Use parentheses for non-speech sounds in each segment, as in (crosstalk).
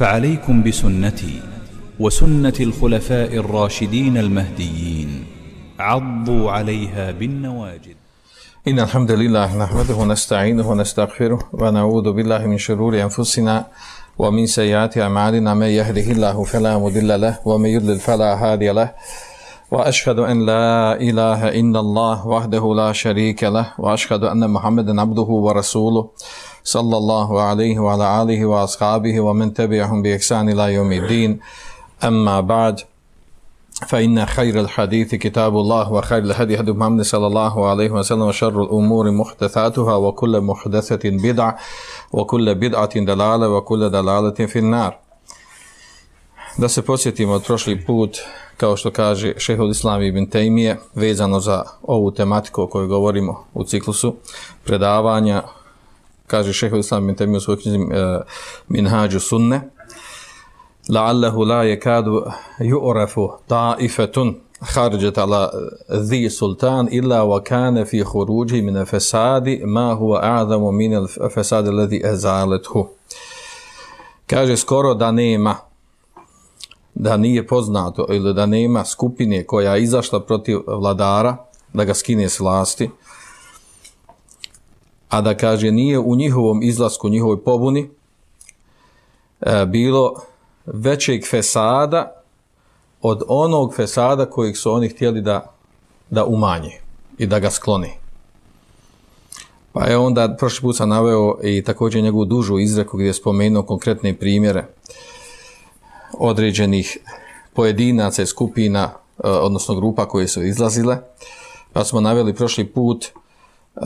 فعليكم بسنتي وسنة الخلفاء الراشدين المهديين. عضوا عليها بالنواجذ. إن الحمد لله نحمده ونستعينه ونستغفره ونعوذ بالله من شرور أنفسنا ومن سيئات أعمالنا. من يهده الله فلا مضل له ومن يضلل فلا هادي له. وأشهد أن لا إله إلا الله وحده لا شريك له. وأشهد أن محمدا عبده ورسوله. صلى الله عليه وعلى آله وأصحابه ومن تبعهم بإحسان إلى يوم الدين أما بعد فإن خير الحديث كتاب الله وخير الهدي هدي محمد صلى الله عليه وسلم وشر الأمور محدثاتها وكل محدثة بدعة وكل بدعة دلالة وكل دلالة في النار Da se podsjetimo od prošli put, kao što kaže šehol Islam ibn Tejmije, vezano za ovu tematiku o kojoj govorimo u ciklusu predavanja, kaže šehol Islam ibn Tejmije u svojoj knjizi uh, Minhađu Sunne, لعله لا يكاد يعرف طائفة خرجت على ذي سلطان إلا وكان في خروجه من الفساد ما هو أعظم من الفساد الذي أزالته kaže skoro da nema da nije poznato ili da nema skupine koja je izašla protiv vladara da ga skine s vlasti a da kaže nije u njihovom izlasku, njihovoj pobuni e, bilo većeg fesada od onog fesada kojeg su oni htjeli da, da umanje i da ga skloni. Pa je onda, prošli put sam naveo i također njegovu dužu izreku gdje je spomenuo konkretne primjere određenih pojedinaca i skupina, eh, odnosno grupa koje su izlazile. Pa smo naveli prošli put uh,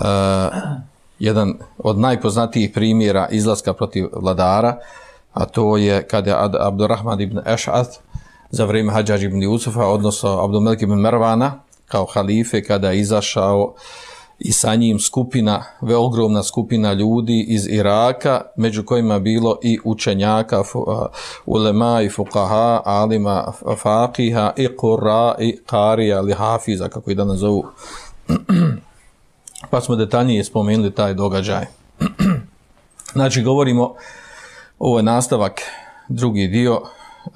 jedan od najpoznatijih primjera izlaska protiv vladara, a to je kada je Abdurrahman ibn Eš'at za vrijeme Hadžađ ibn Jusufa, odnosno Abdulmelik ibn Mervana, kao halife, kada je izašao i sa njim skupina, ogromna skupina ljudi iz Iraka, među kojima bilo i učenjaka, ulema i fukaha, alima faqiha, i qura, i karija, ili hafiza, kako i danas zovu. (clears throat) pa smo detaljnije spomenuli taj događaj. (clears throat) znači, govorimo ovo je nastavak, drugi dio uh,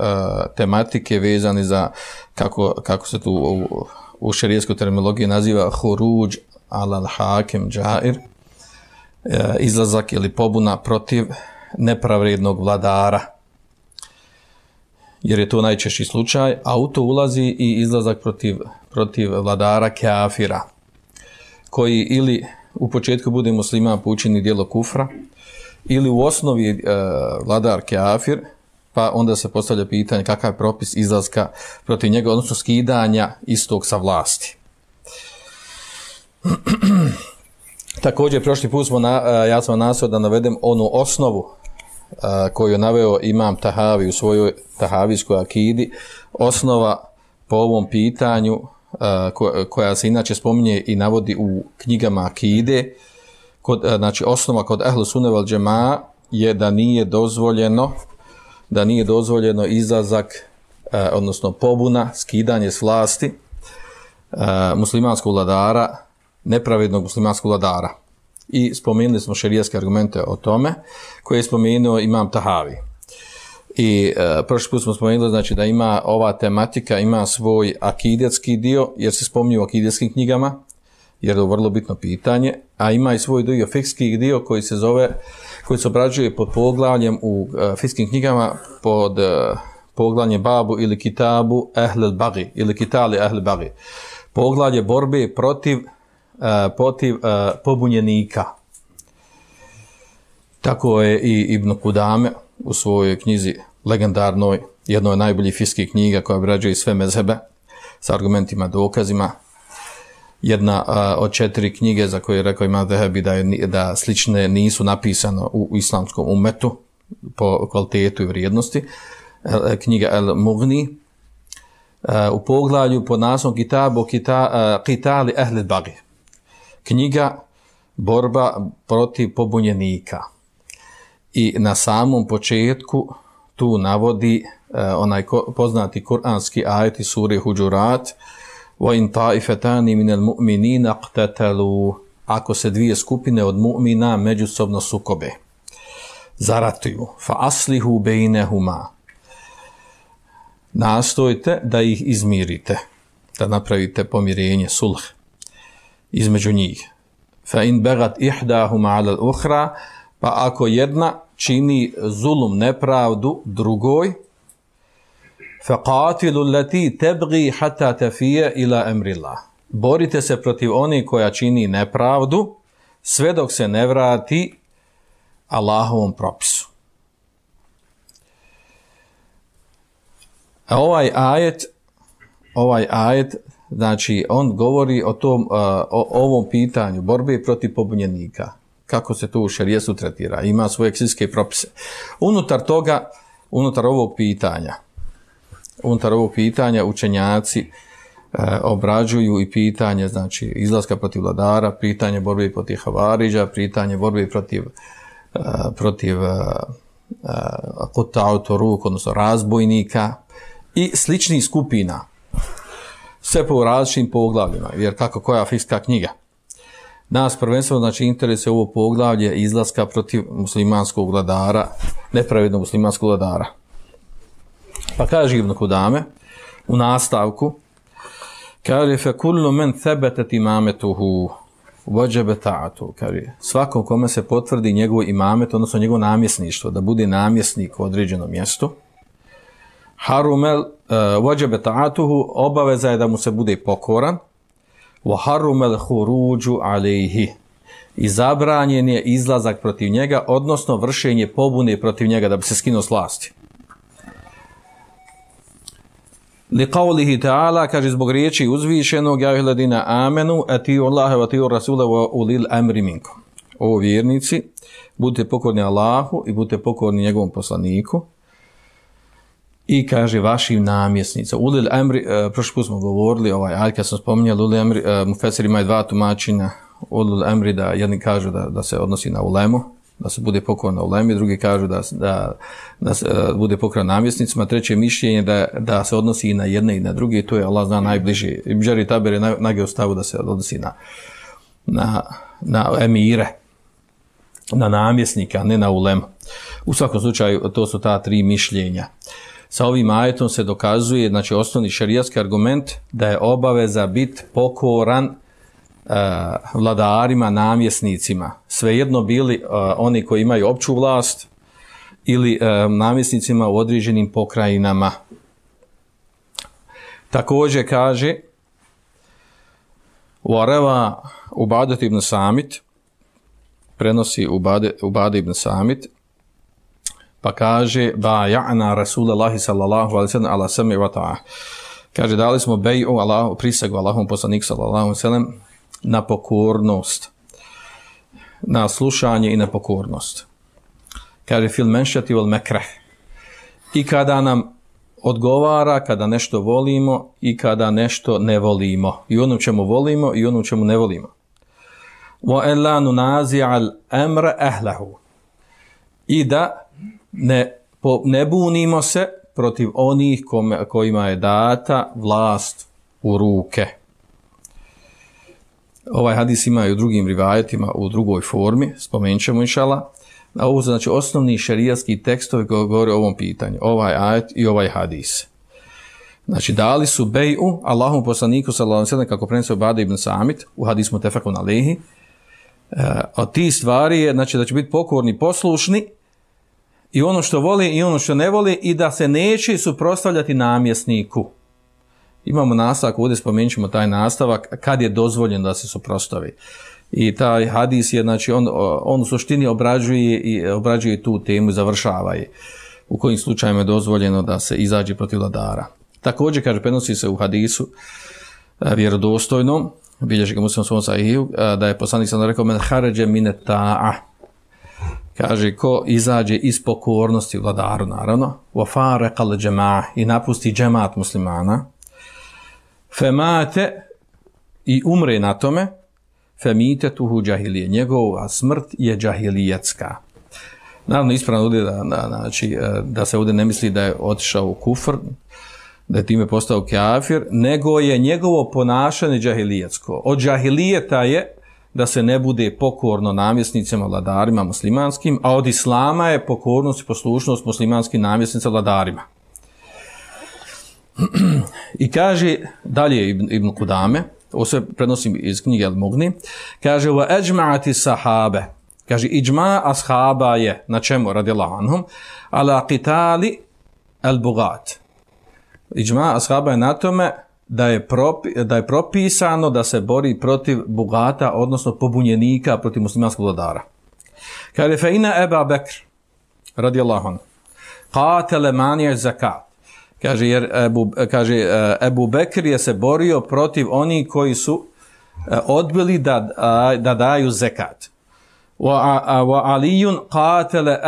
tematike vezani za kako, kako se tu u, u šerijskoj terminologiji naziva huruđ al hakem džair, uh, izlazak ili pobuna protiv nepravrednog vladara. Jer je to najčešći slučaj, a u to ulazi i izlazak protiv, protiv vladara kafira, koji ili u početku bude muslima poučeni dijelo kufra, ili u osnovi e, vladar kafir, pa onda se postavlja pitanje kakav je propis izlaska protiv njega, odnosno skidanja istog sa vlasti. (clears throat) Također, prošli put smo, na, e, ja sam nasao da navedem onu osnovu e, koju je naveo imam Tahavi u svojoj Tahavijskoj akidi, osnova po ovom pitanju a, e, koja se inače spominje i navodi u knjigama akide, kod, e, znači osnova kod ehlu sunne vel džema je da nije dozvoljeno da nije dozvoljeno izlazak eh, odnosno pobuna, skidanje s vlasti eh, muslimanskog vladara, nepravednog muslimanskog vladara. I spomenuli smo šerijaske argumente o tome, koje je spomenuo imam Tahavi. I e, prošli put smo spomenuli znači, da ima ova tematika, ima svoj akidetski dio, jer se spominju u akidetskim knjigama, jer je to vrlo bitno pitanje, a ima i svoj dio fikski dio koji se zove, koji se obrađuje pod poglavljem u uh, fikskim knjigama pod uh, poglavljem babu ili kitabu ehlel bagi ili kitali ehlel bagi. Poglavlje borbe protiv, uh, protiv uh, pobunjenika. Tako je i Ibn Kudame u svojoj knjizi legendarnoj, jednoj od najboljih fiskih knjiga koja obrađuje sve mezhebe sa argumentima, dokazima, jedna a, od četiri knjige za koje je rekao ima Zehebi da, je, da slične nisu napisano u, islamskom umetu po kvalitetu i vrijednosti. E, knjiga El Mugni e, u poglavlju pod naslovom Kitabu kita, Kitali Ehli Bagi. Knjiga Borba protiv pobunjenika. I na samom početku tu navodi e, onaj ko, poznati kuranski ajet iz suri Huđurat, ta'ifetani min al-mu'minina qtatalu ako se dvije skupine od mu'mina međusobno sukobe. zaratuju. Fa aslihu bejnehuma. Nastojte da ih izmirite, da napravite pomirenje, sulh, između njih. Fa in begat ihdahuma ala uhra, pa ako jedna čini zulum nepravdu drugoj, qatilu lati tebgi hata tafije ila emrillah. Borite se protiv onih koja čini nepravdu, sve dok se ne vrati Allahovom propisu. A ovaj ajet, ovaj ajet, znači on govori o tom, o ovom pitanju borbe protiv pobunjenika. Kako se to u šarijesu tretira. Ima svoje eksijske propise. Unutar toga, unutar ovog pitanja, unutar ovog pitanja učenjaci e, obrađuju i pitanje, znači izlaska protiv vladara, pitanje borbe protiv havariđa, pitanje borbe protiv e, protiv e, autoruk, odnosno razbojnika, i sličnih skupina. Sve po različitim poglavljima, jer kako koja fikska knjiga. Nas prvenstveno znači interese ovo poglavlje izlaska protiv muslimanskog vladara, nepravednog muslimanskog vladara. Pa kaže Ibn Kudame u nastavku, kaže fe kullu men thebetet imametuhu vođebe ta'atu, kaže, svakom kome se potvrdi njegov imamet, odnosno njegovo namjesništvo, da bude namjesnik u određenom mjestu, harumel uh, ta'atuhu obaveza je da mu se bude pokoran harumel huruđu alejhi i zabranjen je izlazak protiv njega, odnosno vršenje pobune protiv njega da bi se skinuo s vlasti. Li qawlihi ta'ala, kaže zbog riječi uzvišenog, ja ladina amenu, atiju Allahe wa atiju Rasula wa ulil amri minkum. O vjernici, budite pokorni Allahu i budite pokorni njegovom poslaniku, i kaže vašim namjesnica. Ulil Emri, uh, prošli put smo govorili, ovaj, aj kad sam spominjali, Ulil Emri, uh, Mufesir ima dva tumačenja, Ulil Emri da jedni kažu da, da se odnosi na ulemu, da se bude pokor na ulemi, drugi kažu da, da, da se uh, bude pokor namjesnicima, treće mišljenje da, da se odnosi i na jedne i na druge, to je Allah zna najbliži. Ibžari Taber je nage ostavu da se odnosi na, na, na emire, na namjesnika, ne na ulemu. U svakom slučaju, to su ta tri mišljenja. Sa ovim ajetom se dokazuje, znači osnovni šarijatski argument, da je obaveza biti pokoran uh, vladarima, namjesnicima. Svejedno bili uh, oni koji imaju opću vlast ili uh, namjesnicima u određenim pokrajinama. Također kaže Vareva Ubadet ibn Samit prenosi Ubade, ibn Samit pa kaže ba ja'na Rasulallahi sallallahu alaihi sallam ala sami wa ta'a. Kaže dali smo beju Allahu, prisegu Allahom poslanik sallallahu alaihi sallam na pokornost, na slušanje i na pokornost. Kaže fil menšati wal mekreh. I kada nam odgovara, kada nešto volimo i kada nešto ne volimo. I ono čemu volimo i ono čemu ne volimo. Wa ahlahu. I da ne, po, ne bunimo se protiv onih kome, kojima je data vlast u ruke. Ovaj hadis ima i u drugim rivajetima u drugoj formi, spomenut ćemo inšala. Ovo znači osnovni šerijatski tekstovi koji govore o ovom pitanju, ovaj ajet i ovaj hadis. Znači, dali su beju Allahom poslaniku sallallahu kako prenesao Bada ibn Samit u hadismu tefakun alehi. E, od tih stvari je znači, da će biti pokorni, poslušni i ono što voli i ono što ne voli i da se neće suprotstavljati namjesniku. Imamo nastavak, ovdje spomenut ćemo taj nastavak, kad je dozvoljeno da se suprostavi. I taj hadis je, znači, on, on u suštini obrađuje, i, obrađuje tu temu i završava je. U kojim slučajima je dozvoljeno da se izađe protiv vladara. Također, kaže, prenosi se u hadisu e, vjerodostojnom, bilježi ga muslim svom sahiju, e, da je poslanik sam rekao, men haređe mine ta'a, kaže ko izađe iz pokornosti vladaru naravno wa farqa al i napusti džemat muslimana femate i umre na tome femite tuhu džahilije njegova smrt je džahilijetska naravno ispravno ovdje da, da, znači, e, da se ovdje ne misli da je otišao u kufr da je time postao kafir nego je njegovo ponašanje džahilijetsko od džahilijeta je da se ne bude pokorno namjesnicima, vladarima muslimanskim, a od islama je pokornost i poslušnost muslimanskim namjesnicima, vladarima. I kaže dalje Ibn, Kudame, ovo sve prenosim iz knjige Al-Mugni, kaže wa ajma'ati sahabe, kaže iđma ashaba je, na čemu radi anhum, ala qitali al-bugat. Iđma ashaba je na tome da je, propi, da je propisano da se bori protiv bugata, odnosno pobunjenika protiv muslimanskog vladara. Kaže, fe ina Eba Bekr, radijallahu anhu, qatele manije zakat. Kaže, jer Ebu, kaže, e, Ebu Bekr je se borio protiv onih koji su e, odbili da, da daju zekat. Wa alijun qatele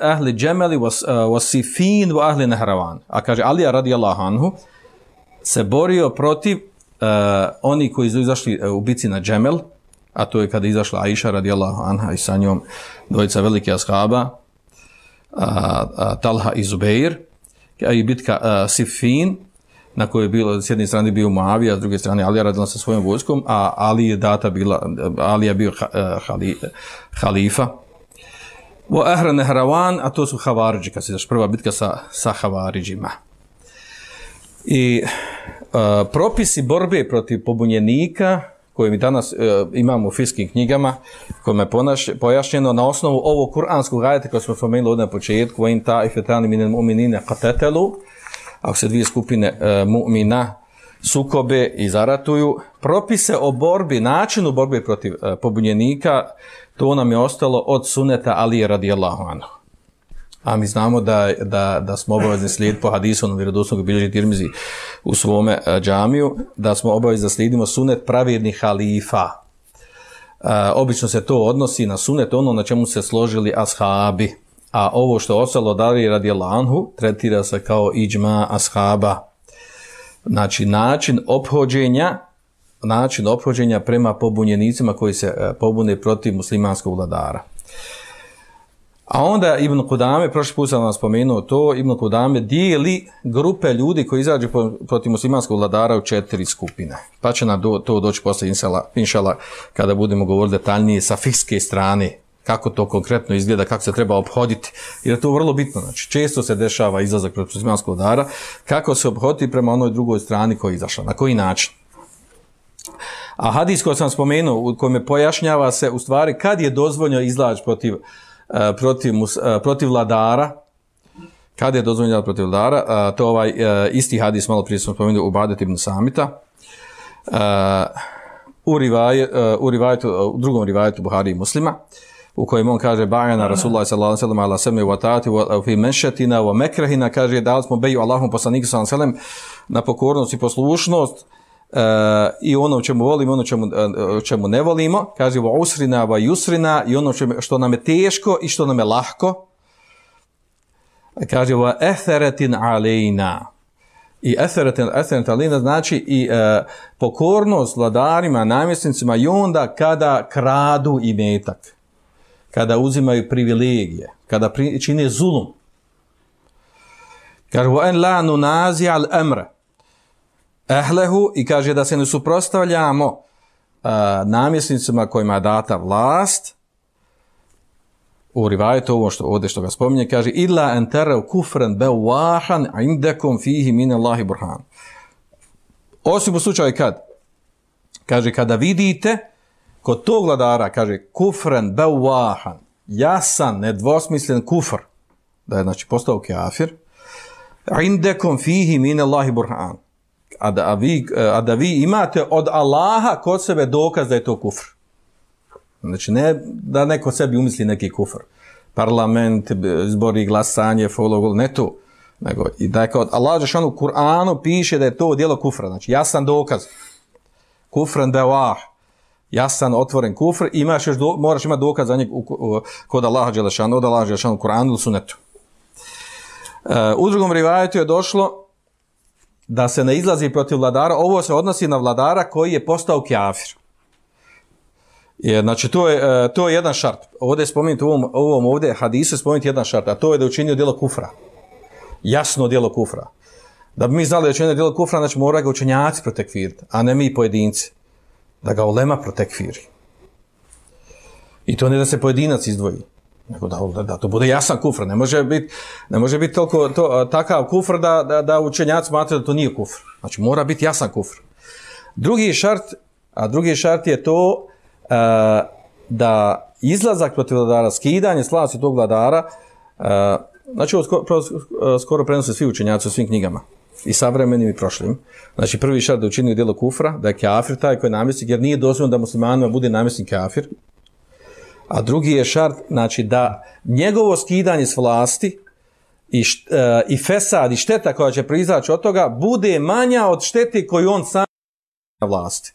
ahli džemeli wa sifin wa ahli nehravan. A kaže, Alija radijallahu anhu, se borio protiv uh, oni koji su izašli uh, u bici na Džemel, a to je kada izašla Aisha radijallahu anha i sa njom dvojica velike ashaba, uh, uh, Talha i Zubeir, i bitka uh, Sifin, na kojoj je bilo, s jedne strane bio Muavija, s druge strane Alija radila sa svojom vojskom, a Ali je data bila, Ali je bio uh, hali, halifa. Wa Ahra Nehravan, a to su Havariđi, kad se prva bitka sa, sa Havariđima. I uh, propisi borbe protiv pobunjenika koje mi danas uh, imamo u fiskim knjigama, kojima je pojašnjeno na osnovu ovog kuranskog ajeta koje smo spomenuli ovdje na početku, in ta ifetani minen mu'minine qatetelu, ako se dvije skupine uh, mu'mina sukobe i zaratuju, propise o borbi, načinu borbe protiv pobunjenika, to nam je ostalo od suneta Alije radijallahu anhu a mi znamo da, da, da smo obavezni slijed po hadisu onom vjerodosnog bilježi Tirmizi u svome uh, džamiju, da smo obavezni da slijedimo sunet pravjednih halifa. Uh, obično se to odnosi na sunet ono na čemu se složili ashabi, a ovo što ostalo dali radi lanhu tretira se kao iđma ashaba. Znači način ophođenja način ophođenja prema pobunjenicima koji se uh, pobune protiv muslimanskog vladara. A onda Ibn Kudame, prošli put sam vam spomenuo to, Ibn Kudame dijeli grupe ljudi koji izađu protiv muslimanskog vladara u četiri skupine. Pa će nam to doći posle insala, inšala kada budemo govoriti detaljnije sa fikske strane, kako to konkretno izgleda, kako se treba obhoditi. Jer je to vrlo bitno. Znači, često se dešava izlazak protiv muslimanskog vladara, kako se obhoditi prema onoj drugoj strani koja je izašla, na koji način. A hadis koji sam spomenuo, u kojem pojašnjava se u stvari kad je dozvoljno izlaz protiv protiv, e, protiv vladara, kada je dozvoljeno protiv vladara, e, to ovaj isti hadis malo prije smo spomenuli u Badet ibn Samita, u, rivaj, u, rivajetu, u drugom rivajetu Buhari i muslima, u kojem on kaže bajana Rasulullah sallallahu alejhi ve sellem ala sami wa fi manshatina wa makrahina kaže da smo beju Allahom poslaniku sallallahu alejhi ve sellem na pokornost i poslušnost i ono čemu volimo, ono čemu, čemu ne volimo, kaže va usrina va yusrina i ono čemu, što nam je teško i što nam je lahko, kaže va etheratin alejna. I etheratin, etheratin alejna znači i uh, pokornost vladarima, namjesnicima i onda kada kradu i metak, kada uzimaju privilegije, kada pri, čine zulum. Kaže en la nunazi al emre ehlehu i kaže da se ne suprostavljamo uh, namjesnicima kojima je data vlast. U rivajetu ovo što ovdje što ga spominje kaže illa entera kufran bewahan indakum fihi min Allahi burhan. Osim u slučaju kad kaže kada vidite kod tog vladara kaže kufran bewahan jasan nedvosmislen kufr da je znači postao kafir indakum fihi min Allahi burhan a da, a, vi, a da vi imate od Allaha kod sebe dokaz da je to kufr. Znači, ne da neko sebi umisli neki kufr. Parlament, zbori, glasanje, follow, ne to. Nego, i da je kod Allah Žešanu u Kur'anu piše da je to dijelo kufra. Znači, jasan dokaz. Kufran bewah. Jasan, otvoren kufr. Imaš još do, moraš imati dokaz za njeg kod Allah Žešanu, od Allah Žešanu u Kur'anu ili sunetu. Uh, u drugom rivajetu je došlo da se ne izlazi protiv vladara, ovo se odnosi na vladara koji je postao kjafir. Je, znači, to je, e, to je jedan šart. Ovdje je spomenuti, ovom, ovom ovdje hadisu je spomenuti jedan šart, a to je da je učinio djelo kufra. Jasno djelo kufra. Da bi mi znali da je učinio djelo kufra, znači mora ga učenjaci protekviriti, a ne mi pojedinci. Da ga ulema protekviri. I to ne da se pojedinac izdvoji, nego da, da, to bude jasan kufr. Ne može biti, ne može biti toliko, to, takav kufr da, da, da učenjaci smatraju da to nije kufr. Znači mora biti jasan kufr. Drugi šart, a drugi šart je to da izlazak protiv vladara, skidanje slasti tog vladara, znači ovo skoro, skoro prenose svi učenjaci u svim knjigama i savremenim i prošlim. Znači prvi šart da učini djelo kufra, da je kafir taj koji je namjesnik, jer nije dozvoljeno da muslimanima bude namjesnik kafir. A drugi je šart, znači da njegovo skidanje s vlasti i, uh, i fesad i šteta koja će proizaći od toga bude manja od štete koju on sam na vlasti.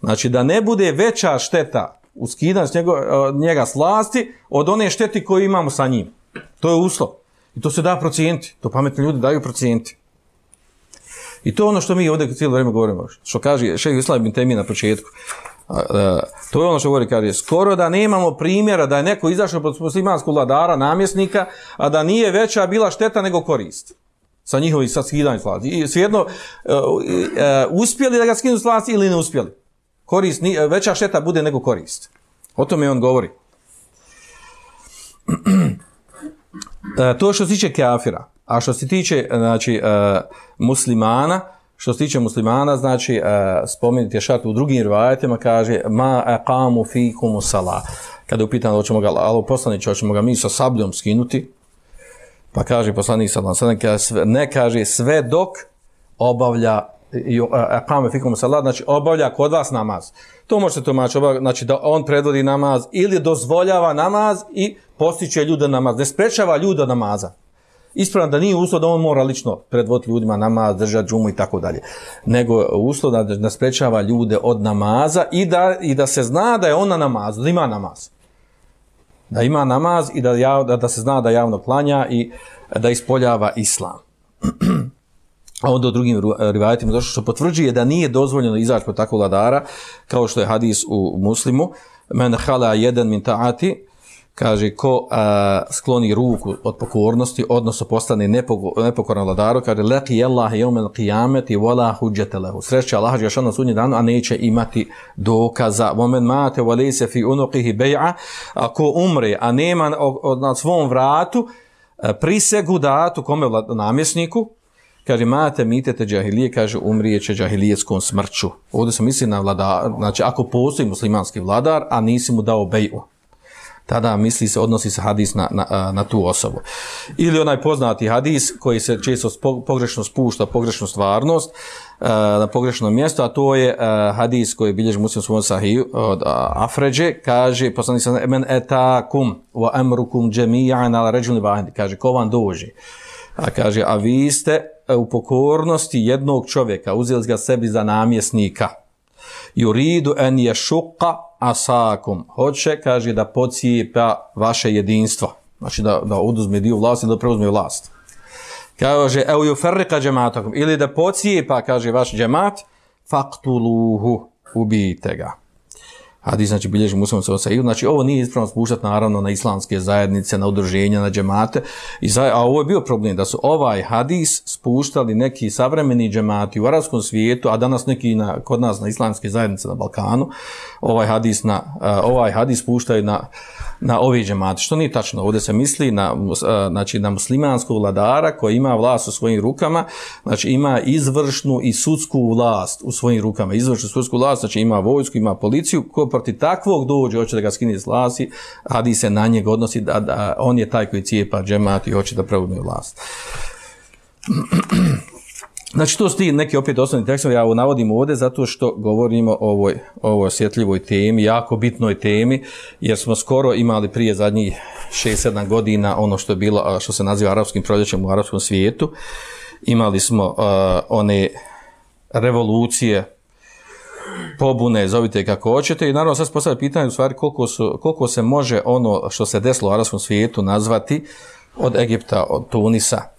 Znači da ne bude veća šteta u skidanju njega, njega s vlasti od one šteti koju imamo sa njim. To je uslov. I to se da procijenti. To pametni ljudi daju procijenti. I to je ono što mi ovdje cijelo vrijeme govorimo. Što kaže šeh Islam bin Temi na početku. To je ono što govori, kaže, skoro da nemamo primjera da je neko izašao pod muslimanskog vladara, namjesnika, a da nije veća bila šteta nego korist sa njihovim sa skidanjem vlasti. I uh, uh, uspjeli da ga skinu s vlasti ili ne uspjeli. Korist, veća šteta bude nego korist. O tome on govori. (clears throat) to što se tiče kafira, a što se tiče znači, muslimana, što se tiče muslimana, znači, uh, spomenuti je šart u drugim rivajetima, kaže, ma aqamu fikum sala. Kada je upitan, hoćemo ga, alo poslanić, hoćemo ga mi sa sabljom skinuti, Pa kaže poslanik sallam sallam, ne kaže sve dok obavlja kame fikum salat, znači obavlja kod vas namaz. To možete tumačiti, znači da on predvodi namaz ili dozvoljava namaz i postiče ljude namaz, ne sprečava ljude namaza. Ispravno da nije uslov da on mora lično predvoditi ljudima namaz, držati džumu i tako dalje. Nego uslov da, da sprečava ljude od namaza i da, i da se zna da je on na namazu, da ima namaz da ima namaz i da, jav, da, se zna da javno klanja i da ispoljava islam. (clears throat) A onda u drugim rivajetima došlo što potvrđuje da nije dozvoljeno izaći po takvog vladara, kao što je hadis u muslimu, men hala jedan min ta'ati, kaže ko a, skloni ruku od pokornosti odnosno postane nepokoran vladaru kaže laqi Allah yawm al-qiyamati wala hujjata lahu. Sreće Allah je šano sunji dan a neće imati dokaza. Momen mate wa laysa fi unuqihi bay'a. Ako umre a nema na svom vratu prisegu datu kome namjesniku kaže mate mitete džahilije. Kaže umrijeće džahilijetskom smrću. Ovdje se misli na vladar znači ako postoji muslimanski vladar a nisi mu dao bej'u tada misli se, odnosi se hadis na, na, na tu osobu. Ili onaj poznati hadis koji se često pogrešno spušta, pogrešnu stvarnost na pogrešno mjesto, a to je hadis koji bilježi muslim svojom sahiju od Afređe, kaže, poslani se, men etakum wa emrukum džemijan ala ređuni vahidi, kaže, ko vam dođe? A kaže, a vi ste u pokornosti jednog čovjeka, uzeli ga sebi za namjesnika, yuridu an yashqa asakum hoće kaže da pocijepa vaše jedinstvo. Znači da da oduzme dio vlasti da preuzme vlast. Kaže au yufarriqa jama'atakum ili da pocijepa kaže vaš džemat faqtuluhu ubijte ga hadis znači bilježi muslim sa Said, znači ovo nije ispravno spuštati naravno na islamske zajednice, na udruženja, na džemate, I za, a ovo je bio problem da su ovaj hadis spuštali neki savremeni džemati u arabskom svijetu, a danas neki na, kod nas na islamske zajednice na Balkanu, ovaj hadis, na, ovaj hadis spuštaju na, na ovi džemati, što nije tačno, ovdje se misli na, znači, na muslimanskog vladara koji ima vlast u svojim rukama, znači ima izvršnu i sudsku vlast u svojim rukama, izvršnu sudsku vlast, znači ima vojsku, ima policiju, ko proti takvog dođe, hoće da ga skine s vlasti, hadi se na njeg odnosi da, da on je taj koji cijepa džemat i hoće da preuzme vlast. Znači, to su ti neki opet osnovni tekstovi, ja ovo navodim ovdje zato što govorimo o ovoj, ovoj osjetljivoj temi, jako bitnoj temi, jer smo skoro imali prije zadnjih 6-7 godina ono što je bilo, što se naziva arapskim proljećem u arapskom svijetu. Imali smo uh, one revolucije, pobune, zovite kako hoćete i naravno sad postavlja pitanje u stvari koliko, su, koliko se može ono što se desilo u arabskom svijetu nazvati od Egipta, od Tunisa,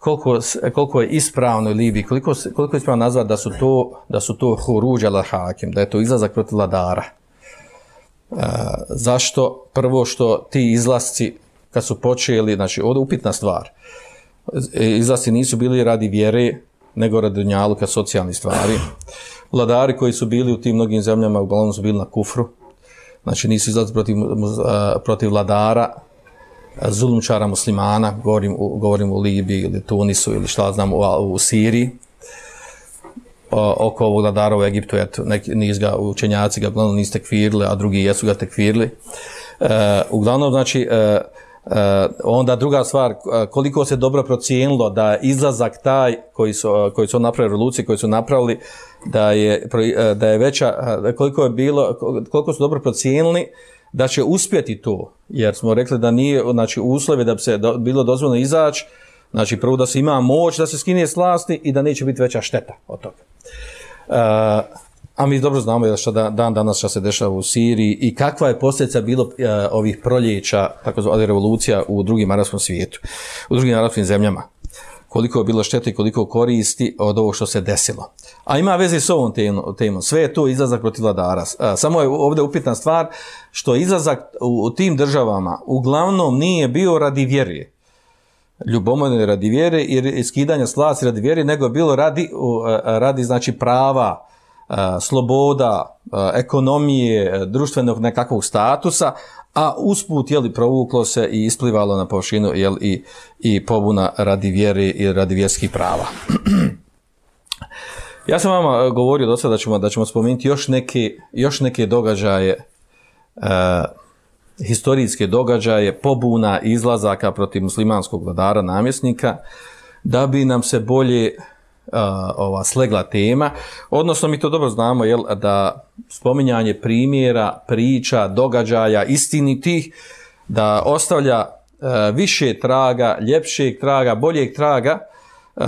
koliko, koliko je ispravno Libiji, koliko, koliko je ispravno nazvati da su to, da su to huruđa la hakim, da je to izlazak protiv vladara. E, zašto? Prvo što ti izlasci kad su počeli, znači ovdje upitna stvar, izlasci nisu bili radi vjere, nego radi njaluka socijalnih stvari vladari koji su bili u tim mnogim zemljama, uglavnom su bili na kufru, znači nisu izlazili protiv, protiv vladara, zulumčara muslimana, govorim, govorim u Libiji ili Tunisu ili šta znam u, u Siriji, oko ovog vladara u Egiptu, eto, neki, niz ga učenjaci ga uglavnom niste tekvirili, a drugi jesu ga tekvirili. E, uglavnom, znači, e, e, onda druga stvar, koliko se dobro procijenilo da izlazak taj koji su, koji su napravili revolucije, koji su napravili, da je, da je veća, koliko je bilo, koliko su dobro procijenili, da će uspjeti to, jer smo rekli da nije, znači, uslovi da bi se bilo dozvoljeno izaći, znači, prvo da se ima moć da se skine s vlasti i da neće biti veća šteta od toga. Uh, a mi dobro znamo što da, dan danas što se dešava u Siriji i kakva je posljedica bilo uh, ovih proljeća, tako zvali revolucija u drugim arabskom svijetu, u drugim arapskim zemljama. Koliko je bilo štete i koliko koristi od ovo što se desilo. A ima veze s ovom temom. Sve je to izlazak protiv vladara. Samo je ovdje upitna stvar što izlazak u, tim državama uglavnom nije bio radi vjerije ljubomorne radi vjere i skidanja slasti radi vjere, nego je bilo radi, radi znači prava, sloboda, ekonomije, društvenog nekakvog statusa, a usput je li provuklo se i isplivalo na površinu je i, i pobuna radi vjere i radi vjerskih prava. ja sam vama govorio do sada da ćemo, da ćemo spomenuti još neke, još neke događaje historijske događaje, pobuna, izlazaka protiv muslimanskog vladara, namjesnika, da bi nam se bolje ova slegla tema. Odnosno, mi to dobro znamo, jel, da spominjanje primjera, priča, događaja, istinitih, da ostavlja uh, više traga, ljepšeg traga, boljeg traga, uh,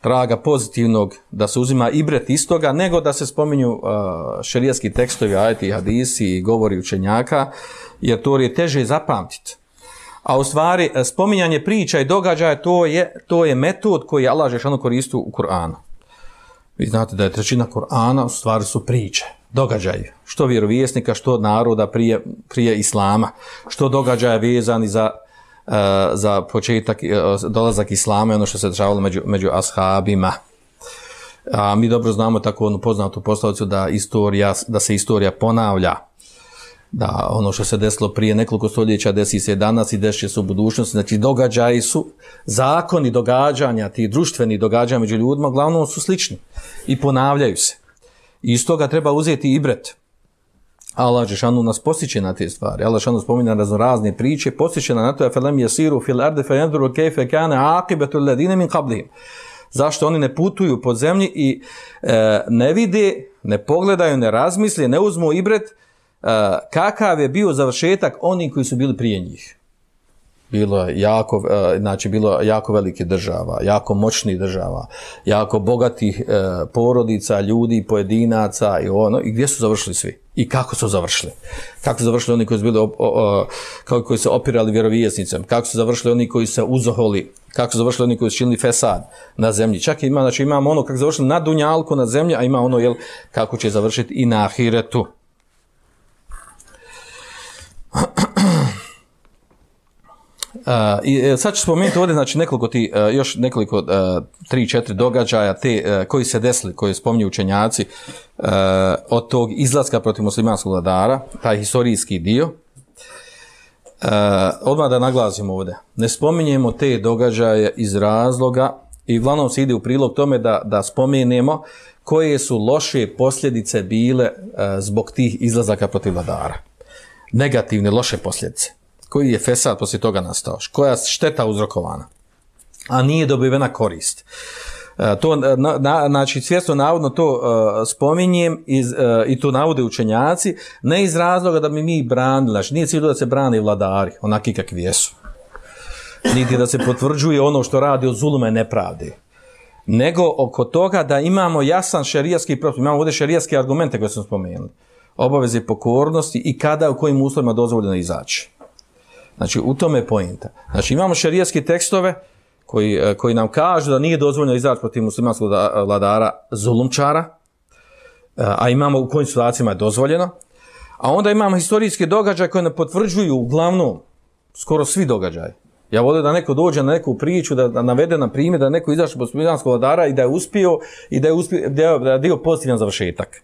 traga pozitivnog, da se uzima ibret istoga, nego da se spominju uh, šerijaski tekstovi, ajeti, hadisi i govori učenjaka, uh, jer to je teže zapamtiti. A u stvari, spominjanje priča i događaja, to je, to je metod koji Allah Žešanu koristi u Kur'anu. Vi znate da je trećina Kur'ana, u stvari su priče, događaji. Što vjerovijesnika, što naroda prije, prije Islama, što događaja vezani za, uh, za početak, uh, dolazak Islama i ono što se dešavalo među, među ashabima. A mi dobro znamo tako onu poznatu postavicu da, istorija, da se istorija ponavlja da ono što se desilo prije nekoliko stoljeća desi se danas i desit se u budućnosti. Znači događaji su, zakoni događanja, ti društveni događanja među ljudima, glavnom su slični i ponavljaju se. I iz toga treba uzeti i bret. Allah Žešanu nas posjeće na te stvari. Allah Žešanu spominja razno razne priče, posjeće na to felem jesiru fil arde fe kane akibetu min kablihim. Zašto oni ne putuju po zemlji i e, ne vide, ne pogledaju, ne razmisli, ne uzmu ibret, kakav je bio završetak oni koji su bili prije njih. Bilo jako, znači bilo jako velike država, jako moćnih država, jako bogatih porodica, ljudi, pojedinaca i ono, i gdje su završili svi? I kako su završili? Kako su završili oni koji su bili, kako koji su opirali vjerovijesnicom? Kako su završili oni koji su uzoholi? Kako su završili oni koji su činili fesad na zemlji? Čak ima, znači imamo ono kako su završili na dunjalku na zemlji, a ima ono, jel, kako će završiti i na ahiretu. Uh, i e, sad ću spomenuti ovdje znači nekoliko ti, uh, još nekoliko uh, tri, četiri događaja te koji se desili, koji spominju učenjaci od tog izlaska protiv muslimanskog vladara, taj historijski dio. Odmah da naglasimo ovdje, ne spominjemo te događaje iz razloga i uglavnom se ide u prilog tome da, da spomenemo koje su loše posljedice bile zbog tih izlazaka protiv vladara negativne, loše posljedice. Koji je fesad poslije toga nastao? Koja šteta uzrokovana? A nije dobivena korist. E, to, na, na, znači, svjesno navodno to uh, spominjem iz, uh, i to navode učenjaci, ne iz razloga da bi mi branili, znači nije cilj da se brani vladari, onaki kakvi jesu. Niti da se potvrđuje ono što radi od zulume nepravde. Nego oko toga da imamo jasan šerijski propis, imamo ovdje šerijski argumente koje sam spomenuli obaveze pokornosti i kada u kojim uslovima dozvoljeno izaći. Znači, u tome je pojenta. Znači, imamo šarijaske tekstove koji, e, koji nam kažu da nije dozvoljeno izaći protiv muslimanskog vladara zulumčara, e, a imamo u kojim situacijama je dozvoljeno. A onda imamo historijske događaje koje ne potvrđuju uglavnom skoro svi događaje. Ja volim da neko dođe na neku priču, da, da navede na primjer da neko izašao protiv muslimanskog vladara i da je uspio i da je, uspio, da je dio pozitivan završetak.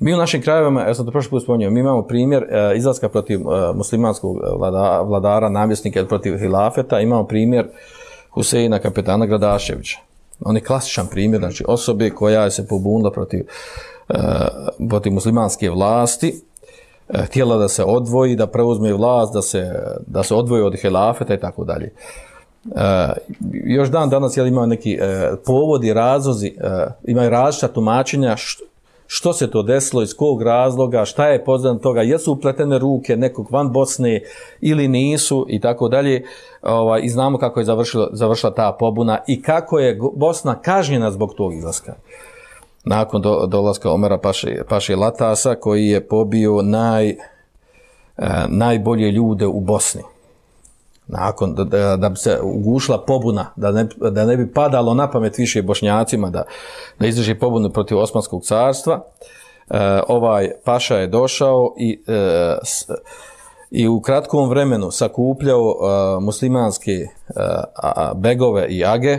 Mi u našim krajevima, ja sam to prošli put spomenuo, mi imamo primjer e, izlaska protiv e, muslimanskog vlada, vladara, namjesnika protiv hilafeta, imamo primjer Huseina kapetana Gradaševića. On je klasičan primjer, znači osobe koja je se pobunila protiv, e, protiv muslimanske vlasti, e, htjela da se odvoji, da preuzme vlast, da se, da se odvoji od hilafeta i tako dalje. Još dan danas jel, ima neki povodi, razlozi, imaju različita tumačenja što se to desilo, iz kog razloga, šta je poznano toga, jesu upletene ruke nekog van Bosne ili nisu i tako dalje. Ovaj, I znamo kako je završila, završila ta pobuna i kako je Bosna kažnjena zbog tog izlaska. Nakon do, dolaska Omera Paše, Paše Latasa koji je pobio naj, eh, najbolje ljude u Bosni nakon da, da, bi se ugušila pobuna, da ne, da ne bi padalo na pamet više bošnjacima da, da izdrži pobunu protiv Osmanskog carstva, e, ovaj paša je došao i, e, s, i u kratkom vremenu sakupljao e, muslimanske e, begove i age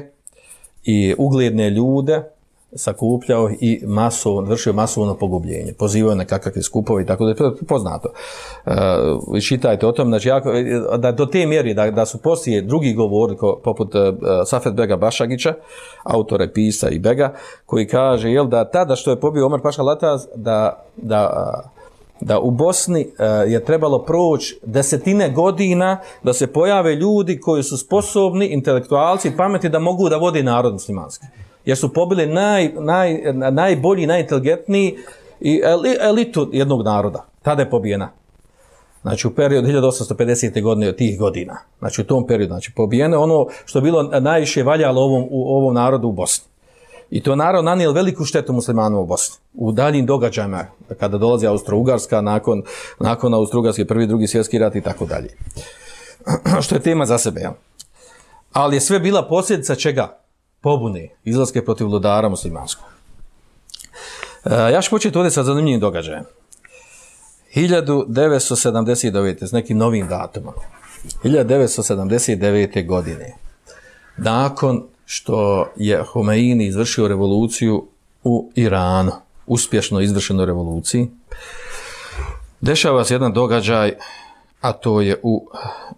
i ugledne ljude sakupljao i masu, vršio masovno pogubljenje, pozivao na kakve skupove i tako da je poznato. E, čitajte o tom, znači da do te mjeri da, da su poslije drugi govori poput uh, Safet Bega Bašagića, autore Pisa i Bega, koji kaže jel, da tada što je pobio Omar Paša Lataz, da, da da u Bosni uh, je trebalo proći desetine godina da se pojave ljudi koji su sposobni, intelektualci, pameti da mogu da vodi narod muslimanski jer su pobili naj, naj, najbolji, najinteligentniji i elitu jednog naroda. Tada je pobijena. Znači u periodu 1850. godine od tih godina. Znači u tom periodu. Znači pobijeno ono što je bilo najviše valjalo ovom, u ovom narodu u Bosni. I to narod nanijel veliku štetu muslimanima u Bosni. U daljim događajima, kada dolazi Austro-Ugarska, nakon, nakon Austro-Ugarske, prvi, drugi svjetski rat i tako dalje. (clears throat) Što je tema za sebe. Ja. Ali je sve bila posljedica čega? Pobune, izlaske protiv vladara muslimanskog. E, ja ću početi ovdje sa zanimljivim događajem. 1979. s nekim novim datumom. 1979. godine. Nakon što je Homeini izvršio revoluciju u Iranu, uspješno izvršenoj revoluciji, dešava se jedan događaj, a to je u,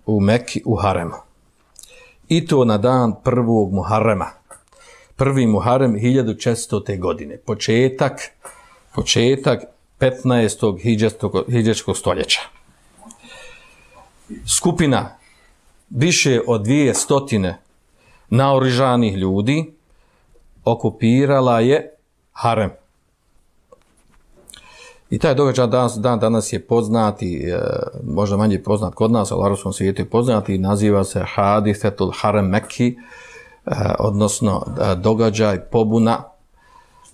u Mekki, u Haremu. I to na dan prvog Muharrema, prvi Muharrem 1400. godine. Početak, početak 15. hijđarskog stoljeća. Skupina više od dvije stotine naorižanih ljudi okupirala je harem. I taj događaj danas, dan danas je poznati, e, možda manje poznat kod nas, ali u arabskom svijetu je poznati, naziva se Hadisetul Harem Mekki, odnosno eh, događaj, pobuna,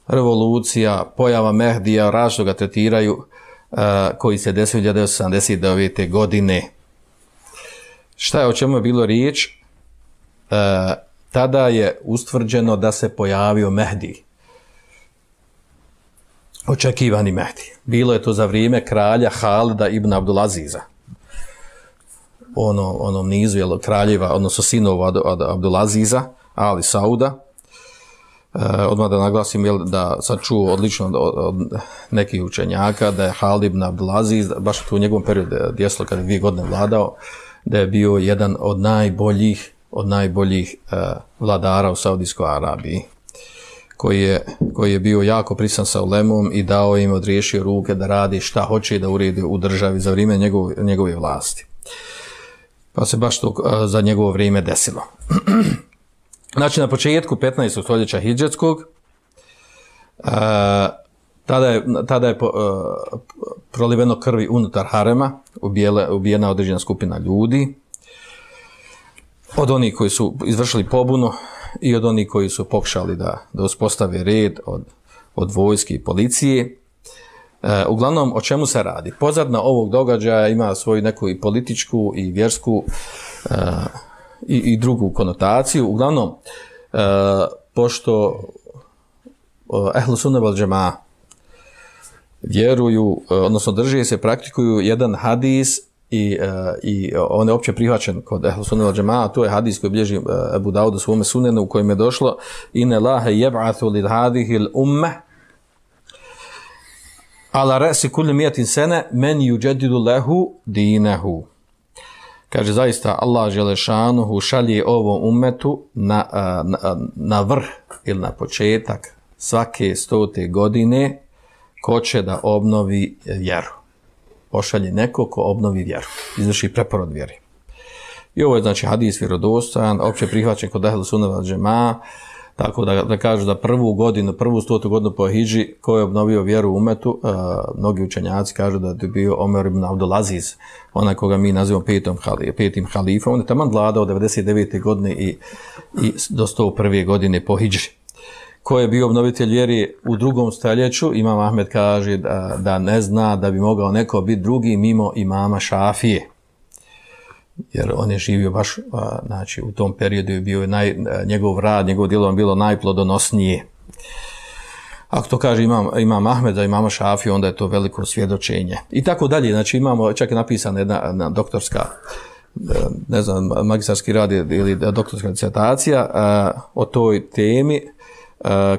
revolucija, pojava Mehdija, različno ga tretiraju, eh, koji se desio 1979. godine. Šta je, o čemu je bilo riječ? Tada je ustvrđeno da se pojavio Mehdi. Očekivani Mehdi. Bilo je to za vrijeme kralja Halida ibn Abdulaziza ono, onom nizu kraljeva, odnosno sinova Abdulaziza, Ali Sauda. E, odmah da naglasim jel, da sad čuo odlično od, od nekih učenjaka da je Halid ibn Abdulaziz, baš u njegovom periodu djeslo kada je dvije godine vladao, da je bio jedan od najboljih od najboljih e, vladara u Saudijskoj Arabiji koji je, koji je bio jako prisan sa ulemom i dao im odriješio ruke da radi šta hoće da uredi u državi za vrijeme njegove, njegove vlasti. Pa se baš to e, za njegovo vrijeme desilo. (clears throat) Znači, na početku 15. stoljeća Hidžetskog, a, tada je, tada je a, proliveno krvi unutar harema, ubijena određena skupina ljudi, od onih koji su izvršili pobunu i od onih koji su pokušali da, da uspostave red od, od vojske i policije. E, uglavnom, o čemu se radi? Pozadna ovog događaja ima svoju neku i političku i vjersku e, i, i drugu konotaciju. Uglavnom, e, pošto e, ehlu sunne val džema vjeruju, e, odnosno drži se, praktikuju jedan hadis i, e, i on je opće prihvaćen kod ehlu sunne val džema, a to je hadis koji bilježi e, Ebu Daudu svome sunenu u kojem je došlo ine lahe jeb'athu lil hadihil umme ala resi kulli mijetin sene men yuđedidu lehu dinehu. Kaže, zaista Allah Želešanuhu šalje ovom umetu na, na, na vrh ili na početak svake stote godine ko će da obnovi vjeru. Pošalje neko ko obnovi vjeru. Izvrši preporod vjeri. I ovo je znači hadis vjerodostojan, opće prihvaćen kod Ahlu Sunnava džema, tako da, da kažu da prvu godinu, prvu stotu godinu po Hidži, ko je obnovio vjeru u umetu, uh, mnogi učenjaci kažu da je bio Omer ibn Abdulaziz, onaj koga mi nazivamo petom, petim halifom, on je tamo vladao 99. godine i, i do 101. godine po Hidži. Ko je bio obnovitelj vjeri u drugom stoljeću, Imam Ahmed kaže da, da ne zna da bi mogao neko biti drugi mimo imama Šafije jer on je živio baš, znači u tom periodu je bio naj, njegov rad, njegov djelo bilo najplodonosnije. Ako to kaže imam, imam Ahmed da imamo Šafi, onda je to veliko svjedočenje. I tako dalje, znači imamo, čak je napisana jedna, jedna doktorska, ne znam, magistarski rad ili doktorska disertacija o toj temi,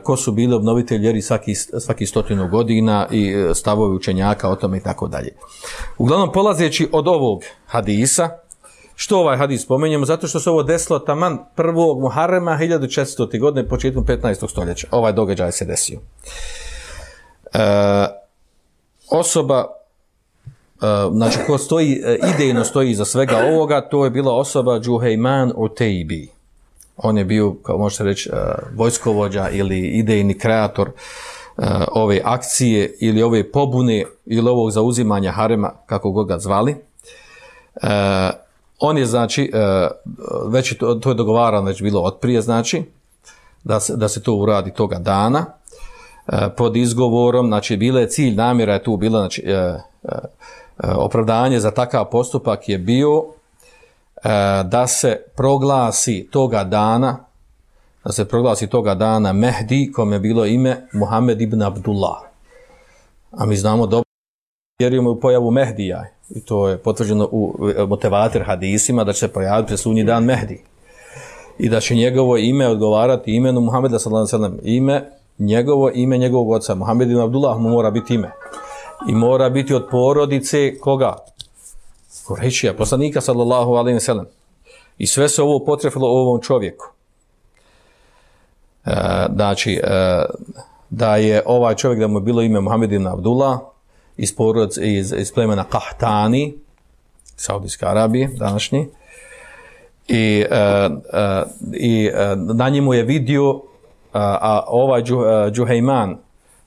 ko su bili obnovitelji vjeri svaki, svaki stotinu godina i stavovi učenjaka o tome i tako dalje. Uglavnom, polazeći od ovog hadisa, Što ovaj hadis spomenjamo? Zato što se ovo desilo taman prvog Muharrema 1400. godine, početkom 15. stoljeća. Ovaj događaj se desio. E, osoba, e, znači ko stoji, e, idejno stoji za svega ovoga, to je bila osoba Džuhejman Utejbi. On je bio, kao možete reći, e, vojskovođa ili idejni kreator ove akcije ili ove pobune ili ovog zauzimanja harema, kako god ga zvali. On je znači e, već to, to je dogovarano već bilo od prije znači da se, da se to uradi toga dana e, pod izgovorom znači bile je cilj namjera je tu bila znači e, opravdanje za takav postupak je bio da se proglasi toga dana da se proglasi toga dana Mehdi kome je bilo ime Muhammed ibn Abdullah. A mi znamo dobro vjerujemo u pojavu Mehdija i to je potvrđeno u motivator hadisima da će se pojaviti presunji dan Mehdi. I da će njegovo ime odgovarati imenu ve sellem ime njegovo ime njegovog oca. Muhammed ibn Abdullah mu mora biti ime. I mora biti od porodice koga? Kurešija poslanika sallallahu alejhi ve sellem i sve se ovo potrefilo ovom čovjeku. E, znači e, da je ovaj čovjek da mu je bilo ime Muhammed ibn Abdullah iz, porod, iz, iz plemena Kahtani, Saudijske Arabije, današnji. I, uh, uh, i uh, na njemu je vidio, a ovaj Džu, uh, Džuhejman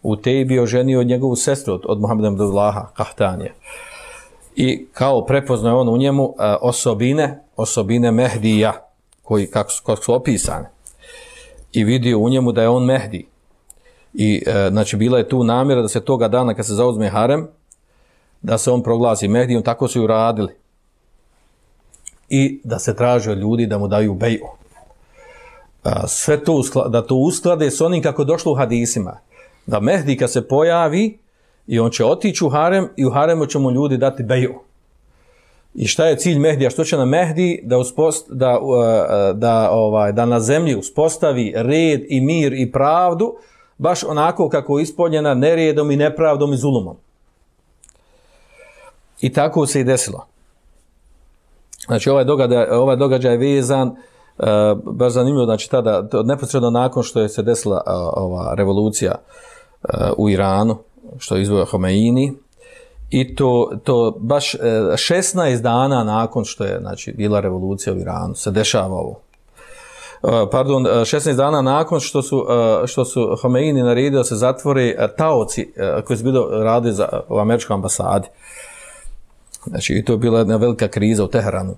u tebi bio ženio od njegovu sestru, od, Muhammeda Abdullaha, Kahtanije. I kao prepoznao je on u njemu osobine, osobine Mehdija, koji, kako, kako su opisane. I vidio u njemu da je on Mehdi. I e, znači bila je tu namjera da se toga dana kad se zauzme harem, da se on proglasi Mehdijom, tako su ju radili. I da se traže ljudi da mu daju beju. Sve to, da to usklade s onim kako došlo u hadisima. Da Mehdi kad se pojavi i on će otići u harem i u haremu će mu ljudi dati beju. I šta je cilj Mehdija? Što će na Mehdi da, uspost, da, da, ovaj, da na zemlji uspostavi red i mir i pravdu, baš onako kako je ispunjena neredom i nepravdom i zulumom. I tako se i desilo. Znači, ovaj događaj, ovaj događaj je vezan, uh, baš zanimljivo, znači tada, neposredno nakon što je se desila ova revolucija uh, u Iranu, što je izvojio Homeini, i to, to baš uh, 16 dana nakon što je znači, bila revolucija u Iranu, se dešava ovo. Uh, pardon, 16 uh, dana nakon što su, uh, što su Homeini naredio se zatvore taoci koji su bili radi za, u američkoj ambasadi. Znači, to je bila jedna velika kriza u Teheranu.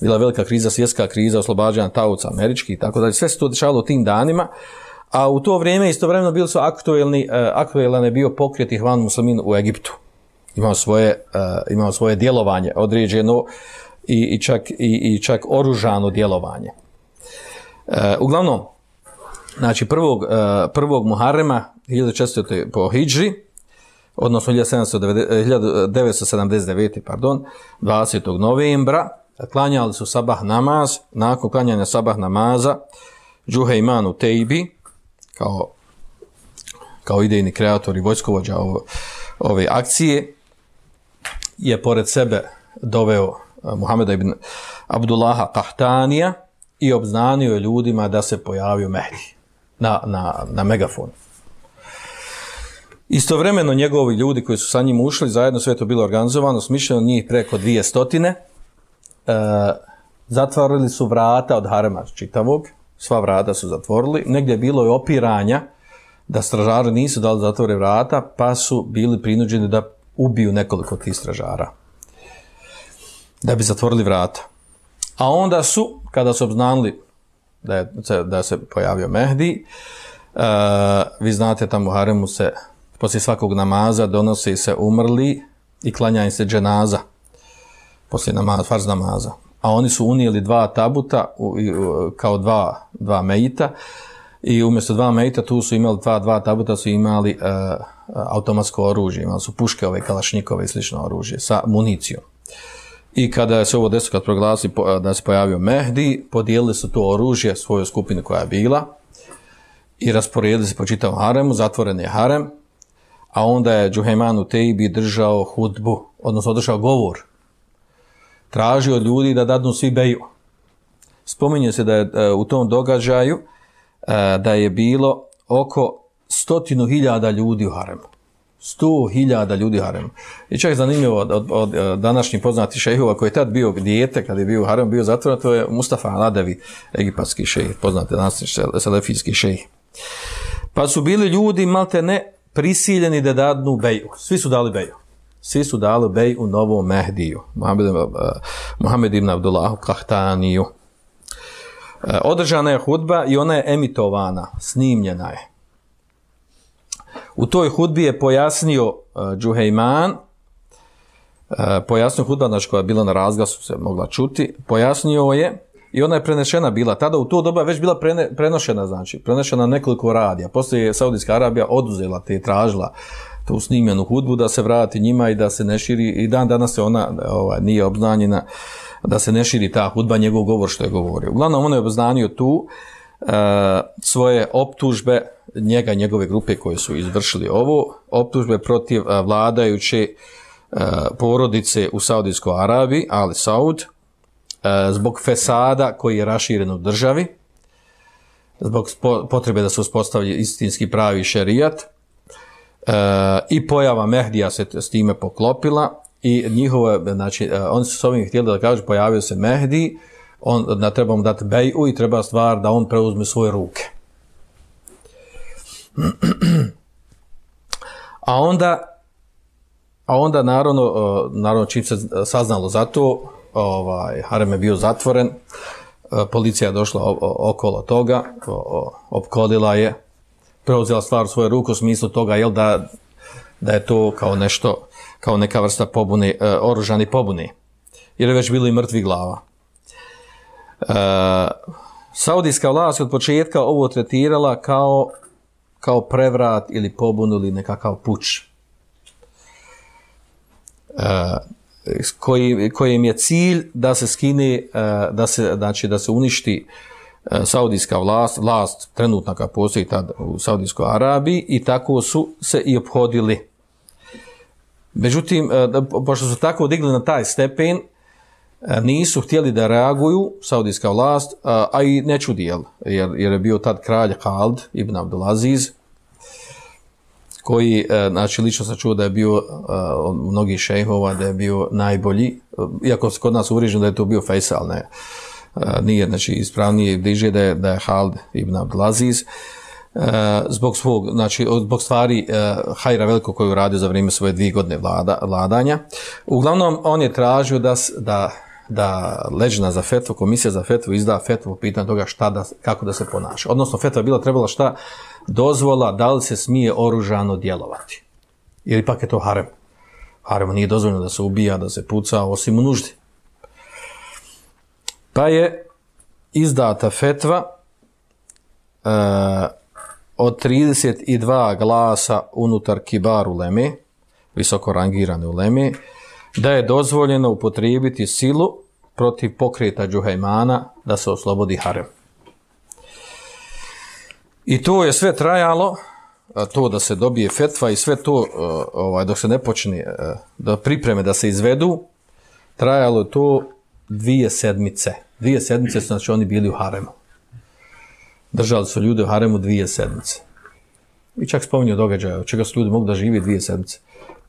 Bila velika kriza, svjetska kriza, oslobađanja taoca američkih i tako dalje. Sve se to dešavalo u tim danima. A u to vrijeme istovremeno bili su aktuelni, aktuelan je bio pokret Ihvan Muslimin u Egiptu. Imao svoje, imao svoje djelovanje određeno i, i, čak, i, i čak oružano djelovanje. Uh, uglavnom, znači prvog, uh, prvog Muharrema 1400. po Hidži, odnosno 1979. Eh, pardon, 20. novembra, klanjali su sabah namaz, nakon klanjanja sabah namaza, Džuhe Imanu Tejbi, kao, kao idejni kreator i vojskovođa ovo, ove akcije je pored sebe doveo Muhameda ibn Abdullaha Kahtanija i obznanio je ljudima da se pojavio Mehdi na, na, na megafonu. Istovremeno njegovi ljudi koji su sa njim ušli, zajedno sve to bilo organizovano, smišljeno njih preko dvije stotine, e, zatvorili su vrata od harema čitavog, sva vrata su zatvorili, negdje je bilo i opiranja, da stražari nisu dali zatvore vrata, pa su bili prinuđeni da ubiju nekoliko tih stražara. Da bi zatvorili vrata. A onda su, kada su obznanili da, je, da se pojavio Mehdi, uh, vi znate tamo u Haremu se poslije svakog namaza donosi se umrli i klanja im se dženaza poslije namaza, farz namaza. A oni su unijeli dva tabuta u, u, kao dva, dva mejita i umjesto dva mejita tu su imali dva, dva tabuta su imali uh, automatsko oružje, imali su puške ove kalašnikove i slično oružje sa municijom. I kada se ovo desilo kad proglasi da se pojavio Mehdi, podijelili su to oružje svojoj skupini koja je bila i rasporedili se po čitavom haremu, zatvoren je harem, a onda je Džuhejman u Tejbi držao hudbu, odnosno održao govor. Tražio ljudi da dadnu svi beju. Spominje se da je e, u tom događaju e, da je bilo oko stotinu hiljada ljudi u haremu. Sto hiljada ljudi u haremu. I čak zanimljivo od, od, od e, današnjih poznati šejhova koji je tad bio dijete, kad je bio u haremu, bio zatvoren, to je Mustafa Aladevi, egipatski šejh, poznati današnji selefijski šejh. Pa su bili ljudi, malte ne, prisiljeni da dadnu beju. Svi su dali beju. Svi su dali bej u novom Mehdiju, Muhammed ibn Abdullahu Kahtaniju. E, održana je hudba i ona je emitovana, snimljena je. U toj hudbi je pojasnio uh, Džuhejman, uh, pojasnio hudba, znači koja je bila na razglasu, se mogla čuti, pojasnio je i ona je prenešena bila. Tada u to doba već bila prenošena, znači, prenešena nekoliko radija. Poslije je Saudijska Arabija oduzela te tražila tu snimljenu hudbu da se vrati njima i da se ne širi, i dan danas se ona ovaj, nije obznanjena da se ne širi ta hudba, njegov govor što je govorio. Uglavnom, on je obznanio tu svoje optužbe njega, njegove grupe koje su izvršili ovo, optužbe protiv uh, vladajuće uh, porodice u Saudijskoj Arabiji, Ali Saud, E, zbog fesada koji je raširen u državi, zbog potrebe da se uspostavlja istinski pravi šerijat e, i pojava Mehdija se s time poklopila i njihove, znači, e, oni su s ovim htjeli da kažu, pojavio se Mehdi, on, da treba mu dati beju i treba stvar da on preuzme svoje ruke. A onda, a onda naravno, naravno čim se saznalo za to, ovaj, harem je bio zatvoren, e, policija je došla okolo toga, opkolila je, preuzela stvar u svoje ruku u smislu toga jel, da, da je to kao nešto, kao neka vrsta pobune, e, oružani pobune, jer je već bilo i mrtvi glava. E, Saudijska vlast od početka ovo tretirala kao, kao prevrat ili pobunu ili nekakav puč. E, koji, kojim je cilj da se skine, e, da se, znači, da se uništi saudijska vlast, vlast trenutna kao postoji tad u Saudijskoj Arabiji i tako su se i obhodili. Međutim, pošto su tako digli na taj stepen, nisu htjeli da reaguju saudijska vlast, a i ne čudijel, jer, jer je bio tad kralj Khald ibn Abdulaziz, koji, e, znači lično sam čuo da je bio e, od mnogih šejhova, da je bio najbolji, iako se kod nas uvriženo da je to bio Faisal, ne, e, nije, znači ispravnije diže da je, da je Hald ibn Abdelaziz, zbog svog, znači zbog stvari hajra veliko koju radio za vrijeme svoje dvije godine vlada, vladanja. Uglavnom, on je tražio da, da, da leđna za fetvu, komisija za fetvu izda fetvu pitanju toga šta da, kako da se ponaša. Odnosno, fetva je bila trebala šta dozvola da li se smije oružano djelovati. Ili pak je to harem. Haremu nije dozvoljeno da se ubija, da se puca, osim u nuždi. Pa je izdata fetva e, od 32 glasa unutar kibaru leme, visoko rangirane u leme, da je dozvoljeno upotrijebiti silu protiv pokreta Džuhajmana da se oslobodi harem. I to je sve trajalo to da se dobije fetva i sve to ovaj, dok se ne počne da pripreme da se izvedu, trajalo to dvije sedmice. Dvije sedmice su znači oni bili u haremu. Držali su ljude u haremu dvije sedmice. I čak spominju događaja, od čega su ljudi mogli da živi dvije sedmice.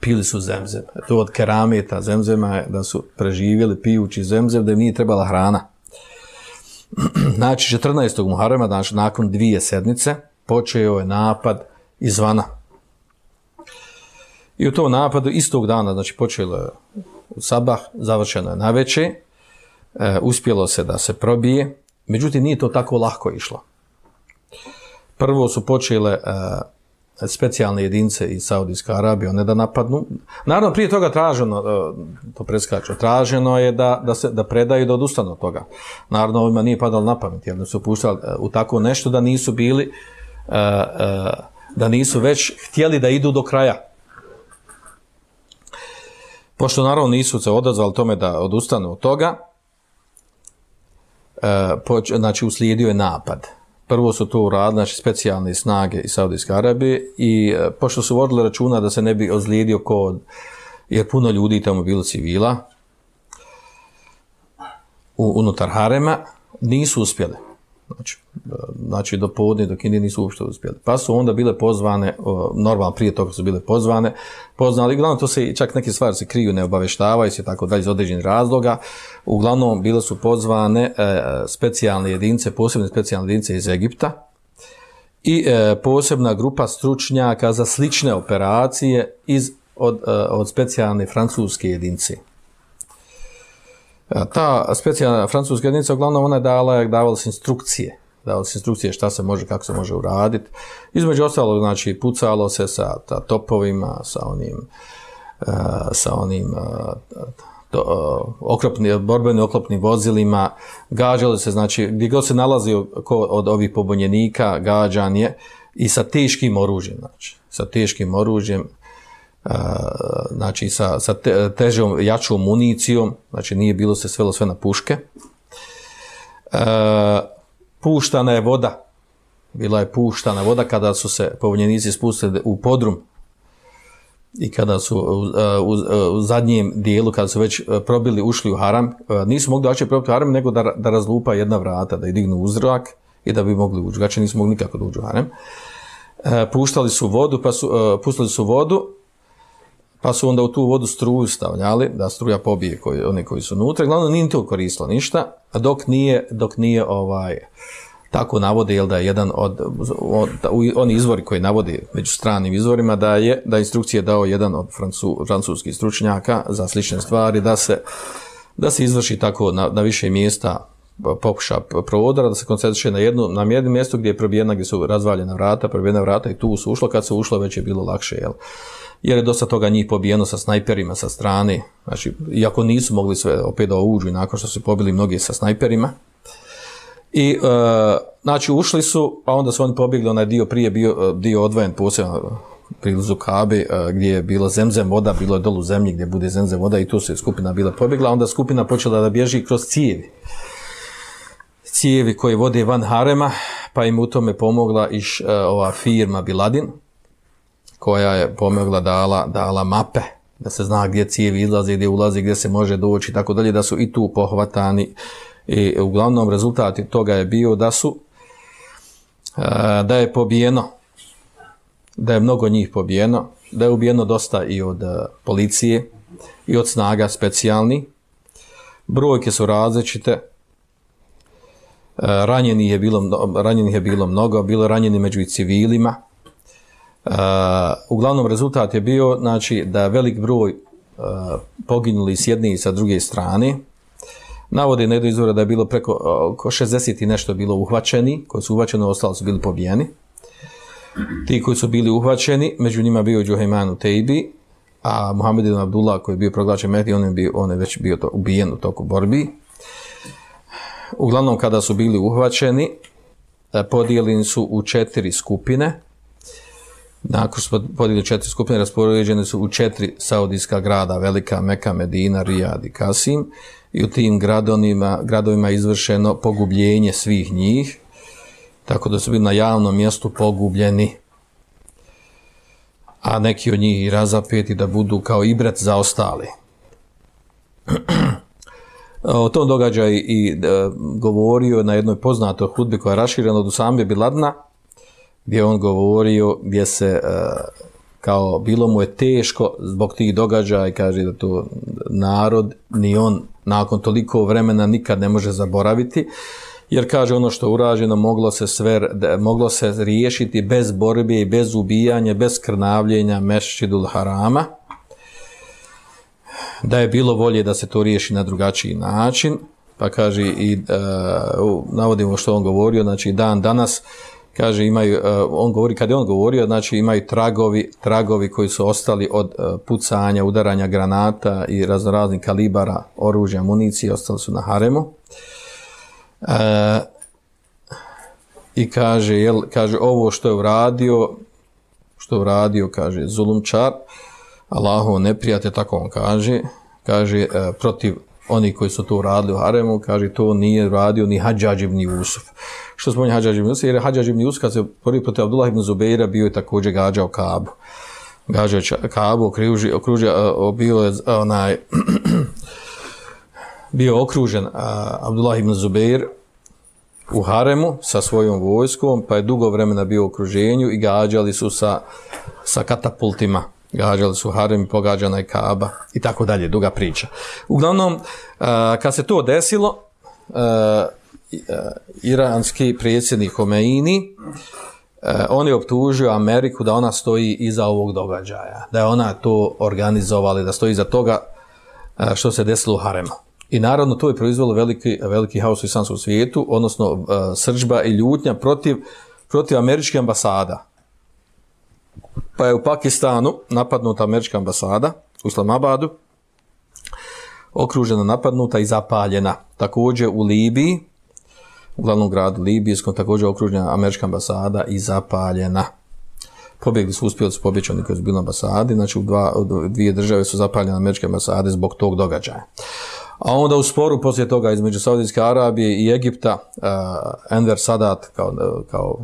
Pili su zemzem. To od kerameta zemzema da su preživjeli pijući zemzem, da im nije trebala hrana. (clears throat) Znači, 14. Muharema, znači nakon dvije sedmice, počeo je napad izvana. I u tom napadu istog dana, znači počelo je u sabah, završeno je na veće, e, uspjelo se da se probije, međutim nije to tako lahko išlo. Prvo su počele e, specijalne jedinice iz Saudijske Arabije, one da napadnu. Naravno, prije toga traženo, e, to preskaču, traženo je da, da, se, da predaju da odustanu od toga. Naravno, ovima nije padalo na pamet, jer su puštali e, u tako nešto da nisu bili, da nisu već htjeli da idu do kraja. Pošto naravno nisu se odazvali tome da odustanu od toga, znači uslijedio je napad prvo su to uradili znači, specijalne snage iz Saudijske Arabije i e, pošto su vodili računa da se ne bi ozlijedio kod, jer puno ljudi tamo bilo civila, unutar harema, nisu uspjeli. Znači, e, znači do podne, dok Indije nisu uopšte uspjeli. Pa su onda bile pozvane, normalno prije toga su bile pozvane, poznali, uglavnom to se čak neke stvari se kriju, ne obaveštavaju se tako dalje iz određenih razloga. Uglavnom bile su pozvane e, specijalne jedinice, posebne specijalne jedinice iz Egipta i e, posebna grupa stručnjaka za slične operacije iz, od, od specijalne francuske jedinice. Ta specijalna francuska jedinica, uglavnom ona je dala, davala se instrukcije, davala se instrukcije šta se može, kako se može uraditi. Između ostalog, znači, pucalo se sa ta, topovima, sa onim, uh, sa onim uh, to, uh, borbeni oklopnim vozilima, gađalo se, znači, gdje god se nalazio ko od ovih pobunjenika, gađan je i sa teškim oružjem, znači, sa teškim oružjem, znači sa, sa težom, jačom municijom, znači nije bilo se svelo sve na puške. Puštana je voda, bila je puštana voda kada su se povnjenici spustili u podrum i kada su u, u, u zadnjem dijelu, kada su već probili, ušli u haram, nisu mogli doći probiti u haram, nego da, da razlupa jedna vrata, da je dignu uzrak i da bi mogli ući. Znači nisu mogli nikako da uđu u haram. Puštali su vodu, pa su, pustili su vodu, pa su onda u tu vodu struju stavljali, da struja pobije koji, oni koji su unutra. Glavno nije to koristilo ništa, dok nije, dok nije ovaj, tako navode, jel da je jedan od, od oni izvori koji navodi među stranim izvorima, da je da instrukcije dao jedan od francu, francuskih stručnjaka za slične stvari, da se, da se izvrši tako na, na više mjesta pokuša provodara, da se koncentriše na jednu, na jednom mjestu gdje je probijena, gdje su razvaljena vrata, probijena vrata i tu su ušlo, kad se ušlo već je bilo lakše, jel? jer je dosta toga njih pobijeno sa snajperima sa strane, znači, iako nisu mogli sve opet da uđu i nakon što su pobili mnogi sa snajperima. I, e, znači, ušli su, a onda su oni pobjegli, onaj dio prije bio e, dio odvojen posebno priblizu Kabe, e, gdje je bilo zemzem voda, bilo je dolu zemlji gdje bude zemzem voda i tu se skupina bila pobjegla, onda skupina počela da bježi kroz cijevi. Cijevi koje vode van Harema, pa im u tome pomogla iš ova firma Biladin, koja je pomogla dala, dala mape, da se zna gdje cijevi izlazi, gdje ulazi, gdje se može doći i tako dalje, da su i tu pohvatani. I uglavnom rezultat toga je bio da su e, da je pobijeno, da je mnogo njih pobijeno, da je ubijeno dosta i od e, policije i od snaga specijalni. Brojke su različite. E, ranjenih je bilo, ranjenih je bilo mnogo, bilo ranjeni među i civilima. Uh, uglavnom rezultat je bio znači da velik broj uh, poginuli s jedne i sa druge strane. Navode na izvora da je bilo preko oko 60 i nešto bilo uhvaćeni, koji su uhvaćeni, ostalo su bili pobijeni. Ti koji su bili uhvaćeni, među njima bio Džuhajman Tejbi, a Muhammed ibn Abdullah koji je bio proglačen Mehdi, on je, bio, on je već bio to, ubijen u toku borbi. Uglavnom kada su bili uhvaćeni, podijeljeni su u četiri skupine, Nakon što podijelili četiri skupine, raspoređene su u četiri saudijska grada, Velika, Meka, Medina, Rijad i Kasim. I u tim gradovima, gradovima je izvršeno pogubljenje svih njih, tako da su bili na javnom mjestu pogubljeni. a neki od njih i razapeti da budu kao ibret za ostali. (clears throat) o tom događaju i e, govorio na jednoj poznatoj hudbi koja je raširena od Usambe Biladna, gdje on govorio gdje se e, kao bilo mu je teško zbog tih događaja i kaže da to narod ni on nakon toliko vremena nikad ne može zaboraviti jer kaže ono što je urađeno moglo se sve moglo se riješiti bez borbe i bez ubijanja, bez krnavljenja mešćidul harama da je bilo volje da se to riješi na drugačiji način pa kaže i uh, navodimo što on govorio znači dan danas kaže imaju, uh, on govori, kad je on govorio, znači imaju tragovi, tragovi koji su ostali od uh, pucanja, udaranja granata i razno raznih kalibara oružja, municije, ostali su na haremu. Uh, I kaže, jel, kaže, ovo što je uradio, što je uradio, kaže, zulumčar, Allahov neprijatelj, tako on kaže, kaže, protiv oni koji su to uradili u haremu, kaže, to nije radio ni Hadžađ ibn Jusuf. Što spominje Hadžađ ibn Jusuf? Jer je Hadžađ ibn Jusuf, kad se prvi protiv Abdullah ibn Zubeira, bio je također gađao Kabu. Gađao Kabu, okružio, okružio, bio je onaj, (clears throat) bio okružen Abdullah ibn Zubeir u haremu sa svojom vojskom, pa je dugo vremena bio u okruženju i gađali su sa, sa katapultima gađali su harem, pogađana je kaba i tako dalje, duga priča. Uglavnom, kad se to desilo, iranski predsjednik Homeini, on je optužio Ameriku da ona stoji iza ovog događaja, da je ona to organizovala, da stoji iza toga što se desilo u haremu. I naravno to je proizvalo veliki, veliki haos u islamskom svijetu, odnosno sržba i ljutnja protiv, protiv američke ambasada pa je u Pakistanu napadnuta američka ambasada u Islamabadu, okružena, napadnuta i zapaljena. Također u Libiji, u glavnom gradu Libijskom, također okružena američka ambasada i zapaljena. Pobjegli su uspjeli su pobjeći oni koji su bili na ambasadi, znači u dva, dvije države su zapaljene američke ambasade zbog tog događaja. A onda u sporu poslije toga između Saudijske Arabije i Egipta, uh, Enver Sadat kao, kao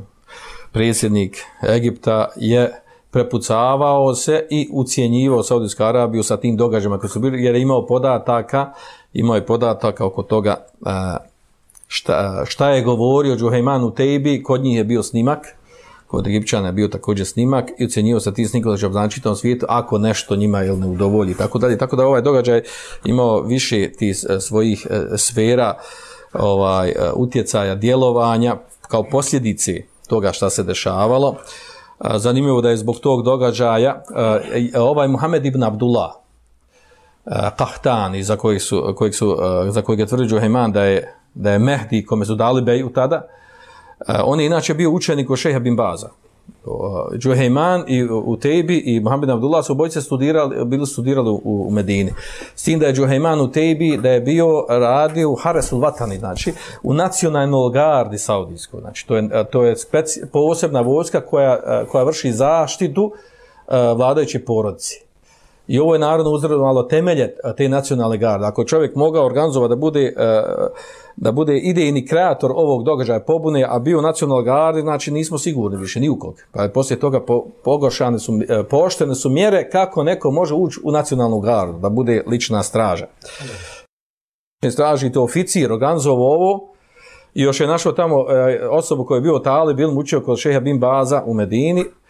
predsjednik Egipta je prepucavao se i ucijenjivao Saudijsku Arabiju sa tim događajima koji su bili, jer je imao podataka, imao je podataka oko toga šta, šta je govorio Džuhejman u Tejbi, kod njih je bio snimak, kod Egipćana je bio također snimak i ucijenjivao sa tim snikom da će obznačiti svijetu ako nešto njima jel, ne udovolji, tako dalje. Tako da ovaj događaj imao više tih e, svojih e, sfera ovaj, e, utjecaja, djelovanja kao posljedice toga šta se dešavalo. Zanimljivo da je zbog tog događaja ovaj Muhammed ibn Abdullah Qahtani za kojeg su, kojeg za kojeg je tvrdio Hejman da je da je Mehdi kome su dali beju tada on je inače bio učenik od šeha bin Baza Džuhejman i u Tebi i Mohamed Abdullah su obojice studirali, bili studirali u, Medini. S tim da je Džuhejman u Tebi, da je bio radio u Haresul Vatani, znači u nacionalnoj gardi Saudijskoj. Znači to je, to je speci, posebna vojska koja, koja vrši zaštitu uh, vladajući porodici. I ovo je naravno uzdravljalo temelje te nacionalne garde. Ako čovjek mogao organizovati da bude uh, da bude idejni kreator ovog događaja pobune, a bio nacional gardi, znači nismo sigurni više ni u kog. Pa je poslije toga po, pogošane su, e, poštene su mjere kako neko može ući u nacionalnu gardu, da bude lična straža. Straži to oficir, organizovao ovo, i još je našao tamo e, osobu koja je bio tali, bil mučio kod šeha Bin Baza u Medini, E,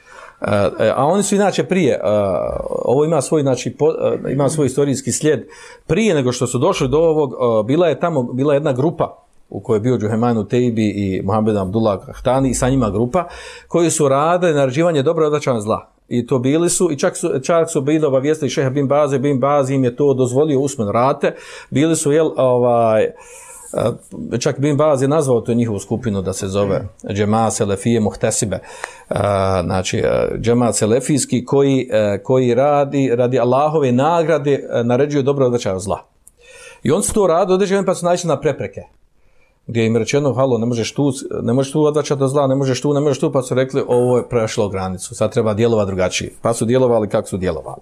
a oni su inače prije, ovo ima svoj, znači, ima svoj istorijski slijed, prije nego što su došli do ovog, bila je tamo, bila jedna grupa u kojoj je bio Džuhemanu Tejbi i Mohamed Abdullah Htani i sa njima grupa, koji su radili naređivanje dobro odlačan zla. I to bili su, i čak su, čak su bili obavijestili šeha Bin Baze, Bin Bazi im je to dozvolio usmen rate, bili su, jel, ovaj, čak Bin Baz je nazvao tu njihovu skupinu da se zove Džema Selefije Muhtesibe, znači Džema Selefijski koji, koji radi, radi Allahove nagrade, naređuje dobro odvećaju zla. I on su to radi, određujem pa su naći na prepreke gdje im rečeno, halo, ne možeš tu, ne možeš tu odvaćati od zla, ne možeš tu, ne možeš tu, pa su rekli, ovo je prešlo granicu, sad treba djelovati drugačije. Pa su djelovali kako su djelovali.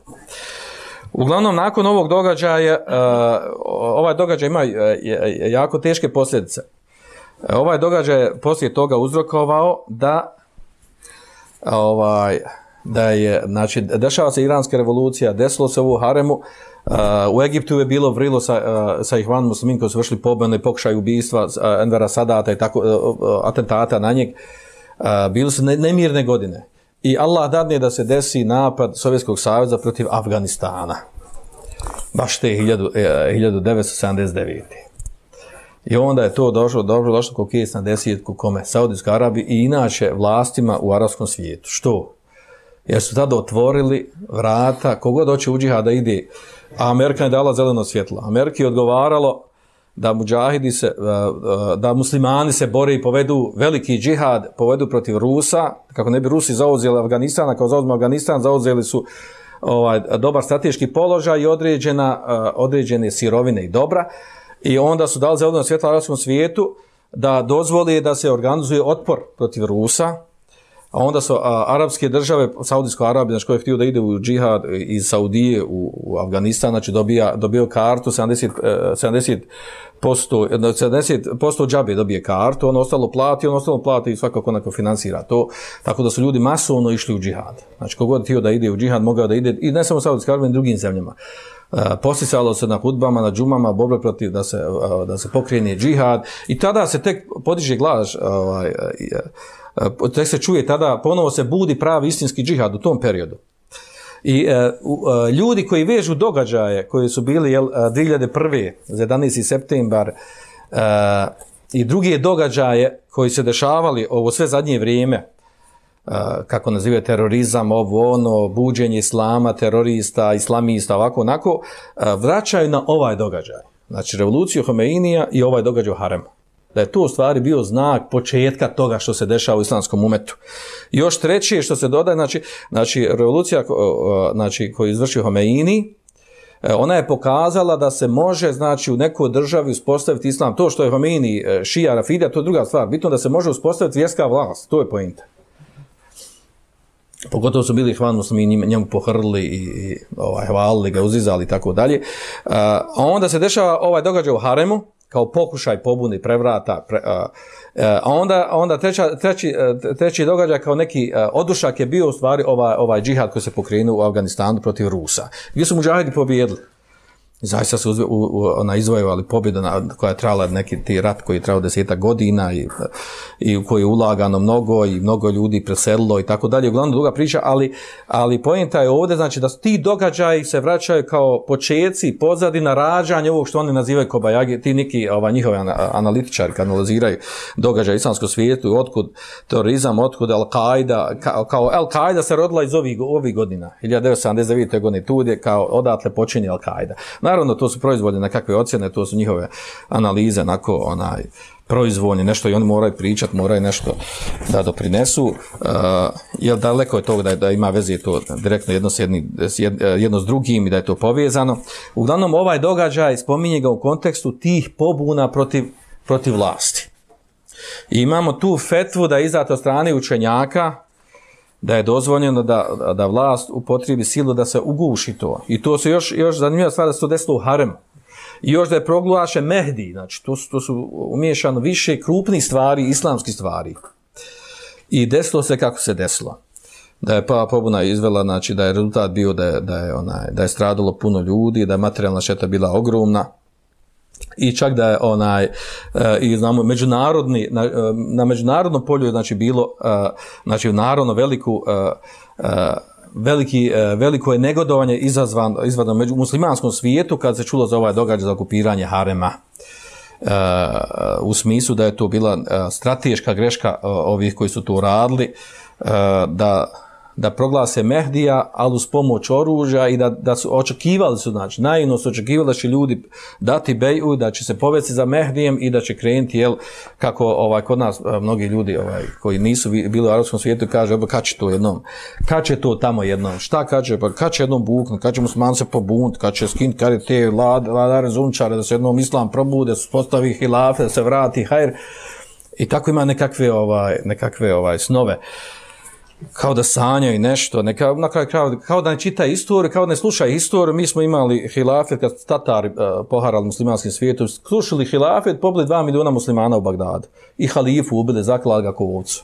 Uglavnom, nakon ovog događaja, uh, ovaj događaj ima uh, jako teške posljedice. Ovaj događaj je poslije toga uzrokovao da ovaj, da je, znači, dešava se iranska revolucija, desilo se ovo haremu, uh, u Egiptu je bilo vrilo sa, sa Ihvan muslimin koji su vršili pobjene, pokušaj ubistva Envera Sadata i tako, atentata na njeg. Bili su ne, nemirne godine. I Allah dadne da se desi napad Sovjetskog saveza protiv Afganistana. Baš te 1979. I onda je to došlo, dobro došlo kjes na desetku kome, Saudijskoj Arabiji i inače vlastima u arabskom svijetu. Što? Jer su tada otvorili vrata, kogod hoće u džihad da ide, a Amerika je dala zeleno svjetlo. Amerika je odgovaralo da muđahidi se, da muslimani se bore i povedu veliki džihad, povedu protiv Rusa, kako ne bi Rusi zauzeli Afganistan, kao zauzme Afganistan, zauzeli su ovaj, dobar strateški položaj i određena, određene sirovine i dobra. I onda su dali zeleno svjetlo arabskom svijetu da dozvoli da se organizuje otpor protiv Rusa, a onda su a, arapske države, Saudijsko Arabija, znači koji je htio da ide u džihad iz Saudije u, u Afganistan, znači dobija, dobio kartu 70, 70 posto, 70 posto džabe dobije kartu, ono ostalo plati, ono ostalo plati i svakako onako finansira to, tako da su ljudi masovno išli u džihad. Znači kogod htio da ide u džihad, mogao da ide, i ne samo Saudijsko Arabija, drugim zemljama. Uh, posticalo se na hudbama, na džumama, borbe protiv da se, uh, da se pokrene džihad i tada se tek podiže glas ovaj, uh, tek se čuje tada, ponovo se budi pravi istinski džihad u tom periodu. I uh, uh, ljudi koji vežu događaje koji su bili jel, 2001. za 11. septembar i druge događaje koji se dešavali ovo sve zadnje vrijeme, kako nazivaju terorizam, ovo ono, buđenje islama, terorista, islamista, ovako, onako, vraćaju na ovaj događaj. Znači, revoluciju Homeinija i ovaj događaj u Haremu da je to u stvari bio znak početka toga što se dešava u islamskom umetu. I još treće što se dodaje, znači, znači revolucija znači, koju izvršio Homeini, e, ona je pokazala da se može znači u nekoj državi uspostaviti islam. To što je Homeini e, šija, rafidija, to je druga stvar. Bitno da se može uspostaviti vjerska vlast. To je pojenta. Pogotovo su bili hvan muslimi njemu pohrli i, i ovaj, hvalili ga, uzizali i tako dalje. A onda se dešava ovaj događaj u Haremu, kao pokušaj pobuni prevrata pre, a, a onda onda treća, treći treći događaj kao neki odušak je bio u stvari ovaj ovaj džihad koji se pokrenuo u Afganistanu protiv Rusa gdje su mudžahidi pobijedili zaista su u, ona izvojevali pobjeda na, koja je trajala neki ti rat koji je trajao deseta godina i, u koji je ulagano mnogo i mnogo ljudi preselilo i tako dalje. Uglavnom druga priča, ali, ali pojenta je ovdje znači da ti događaji se vraćaju kao počeci, pozadina rađanja ovog što oni nazivaju kobajagi, ti neki ova, analitičari analiziraju događaj islamskog svijetu, otkud terorizam, otkud Al-Qaida, kao, kao Al-Qaida se rodila iz ovih, ovih godina, 1979. godine, tu je kao odatle počinje Al-Qaida. Naravno, to su proizvodne nekakve ocjene, to su njihove analize, onako, onaj, proizvodnje, nešto i oni moraju pričat, moraju nešto da doprinesu, uh, jer daleko je to da, da ima veze to direktno jedno s, jedni, jedno s drugim i da je to povezano. Uglavnom, ovaj događaj spominje ga u kontekstu tih pobuna protiv, protiv vlasti. I imamo tu fetvu da je izdata od strane učenjaka, da je dozvoljeno da, da vlast upotrijebi silu da se uguši to. I to se još, još zanimljiva stvar da se to desilo u haremu. I još da je proglašen Mehdi, znači to su, to su umiješano više krupnih stvari, islamskih stvari. I desilo se kako se desilo. Da je pa pobuna izvela, znači da je rezultat bio da je, da je, onaj, da je stradalo puno ljudi, da je materijalna šeta bila ogromna, i čak da je onaj e, i znamo međunarodni na, e, na međunarodnom polju znači bilo e, znači narodno veliku veliki veliko je negodovanje izazvan izvano među muslimanskom svijetu kad se čulo za ovaj događaj za okupiranje harema. U smislu da je to bila strateška greška ovih koji su to radili da da proglase Mehdija, ali uz pomoć oružja i da, da su očekivali su, znači, naivno su očekivali da će ljudi dati beju, da će se povesti za Mehdijem i da će krenuti, jel, kako ovaj, kod nas mnogi ljudi ovaj, koji nisu bili u arabskom svijetu, kaže, kad će to jednom, kad će to tamo jednom, šta kad će, pa kad će jednom buknuti, kad će musliman se pobunt, kad će skinuti, kad je te lad, ladare zunčare, da se jednom islam probude, da se postavi hilafe, da se vrati, hajr, i tako ima nekakve, ovaj, nekakve ovaj, snove. Uh, kao da sanjaju nešto, neka, na kraju kao, kao da ne čita istoriju, kao da ne sluša istoriju. Mi smo imali hilafet, kad Tatari uh, poharali muslimanskim svijetom, slušali hilafet, pobili dva miliona muslimana u Bagdadu. I halifu ubili, zaklali ga kovovcu.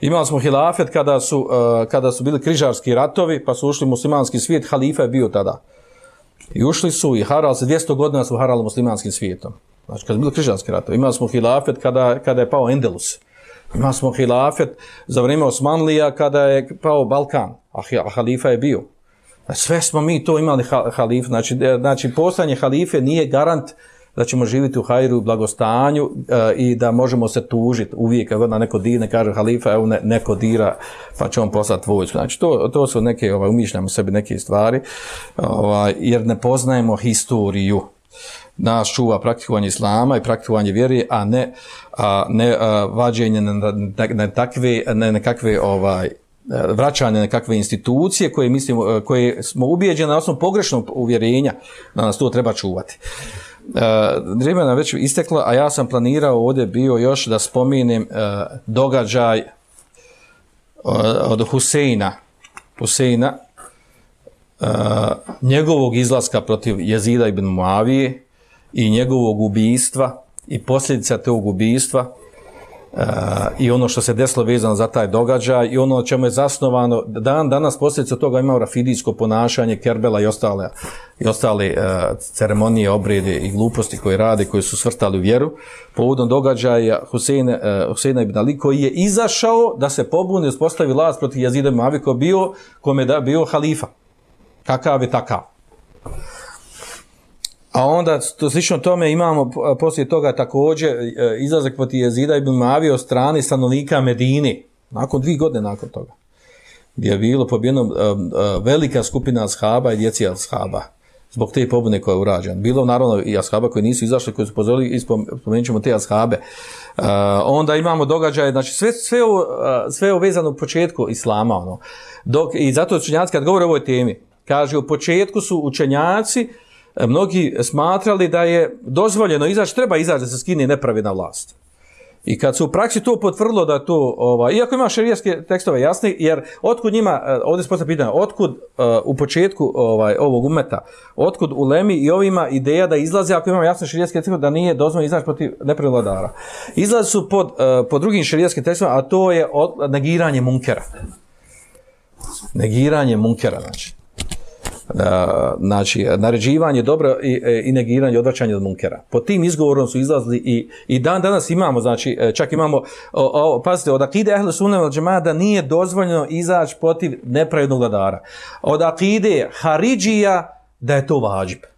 Imali smo hilafet kada su, e, kada su bili križarski ratovi, pa su ušli muslimanski svijet, halifa je bio tada. I ušli su i harali se, 200 godina su harali muslimanskim svijetom. Znači, kada su bili križarski ratovi. Imali smo hilafet kada, kada je pao Endelus. Imali smo hilafet za vrijeme Osmanlija kada je pao Balkan, a halifa je bio. Znači, sve smo mi to imali halif. Znači, znači postanje halife nije garant da ćemo živjeti u hajru i blagostanju e, i da možemo se tužiti uvijek kad na neko dirne, kaže halifa, evo ne, neko dira, pa će on poslati vojsku. Znači, to, to su neke, ovaj, umišljamo sebi neke stvari, ovaj, jer ne poznajemo historiju. Nas čuva praktikovanje islama i praktikovanje vjeri, a ne, a, ne a, vađenje na, na, na takve, na nekakve ovaj, vraćanje nekakve institucije koje, mislimo, koje smo ubijeđeni na osnovu pogrešnog uvjerenja da nas to treba čuvati. Uh, vrijeme nam već isteklo, a ja sam planirao ovdje bio još da spominim uh, događaj uh, od Huseina, Huseina njegovog izlaska protiv Jezida ibn Muavije i njegovog ubijstva i posljedica tog ubijstva i ono što se desilo vezano za taj događaj i ono čemu je zasnovano, dan danas posljedica toga imao rafidijsko ponašanje Kerbela i ostale, i ostale uh, ceremonije, obrede i gluposti koje rade, koji su svrstali u vjeru. Povodom događaja uh, Huseina ibn Ali koji je izašao da se pobuni i uspostavi vlast protiv Jazida Mavi bio, kome da bio halifa. Kakav je takav. A onda, to slično tome, imamo poslije toga također e, izlazak protiv Jezida ibn Mavi od strane stanovnika Medini, nakon dvije godine nakon toga, gdje je bilo pobjedno uh, uh, velika skupina ashaba i djeci ashaba, zbog te pobune koja je urađena. Bilo naravno i ashaba koji nisu izašli, koji su pozorili, i spomenut ćemo te ashabe. Onda imamo događaje, znači sve, sve, ovo, sve vezano u početku islama, ono. Dok, i zato učenjaci kad govore o ovoj temi, kaže u početku su učenjaci mnogi smatrali da je dozvoljeno izaći, treba izaći da se skine nepravedna vlast. I kad su u praksi to potvrdilo da to, ovaj, iako ima šerijaske tekstove jasni, jer otkud njima, eh, ovdje se postavlja pitanje, otkud uh, u početku ovaj, ovog umeta, otkud u Lemi i ovima ideja da izlaze, ako imamo jasne šerijaske tekstove, da nije dozvoljeno izaći protiv nepravednog vladara. Izlaze su pod, uh, pod drugim šerijaskim tekstovima, a to je od, negiranje munkera. Negiranje munkera, znači znači naređivanje dobro i, e, i negiranje odvraćanje od munkera. Po tim izgovorom su izlazili i, i dan danas imamo, znači e, čak imamo, o, o, pazite, od akide ahle sunne džemada nije dozvoljeno izaći protiv nepravednog vladara. Od akide haridžija da je to vađib.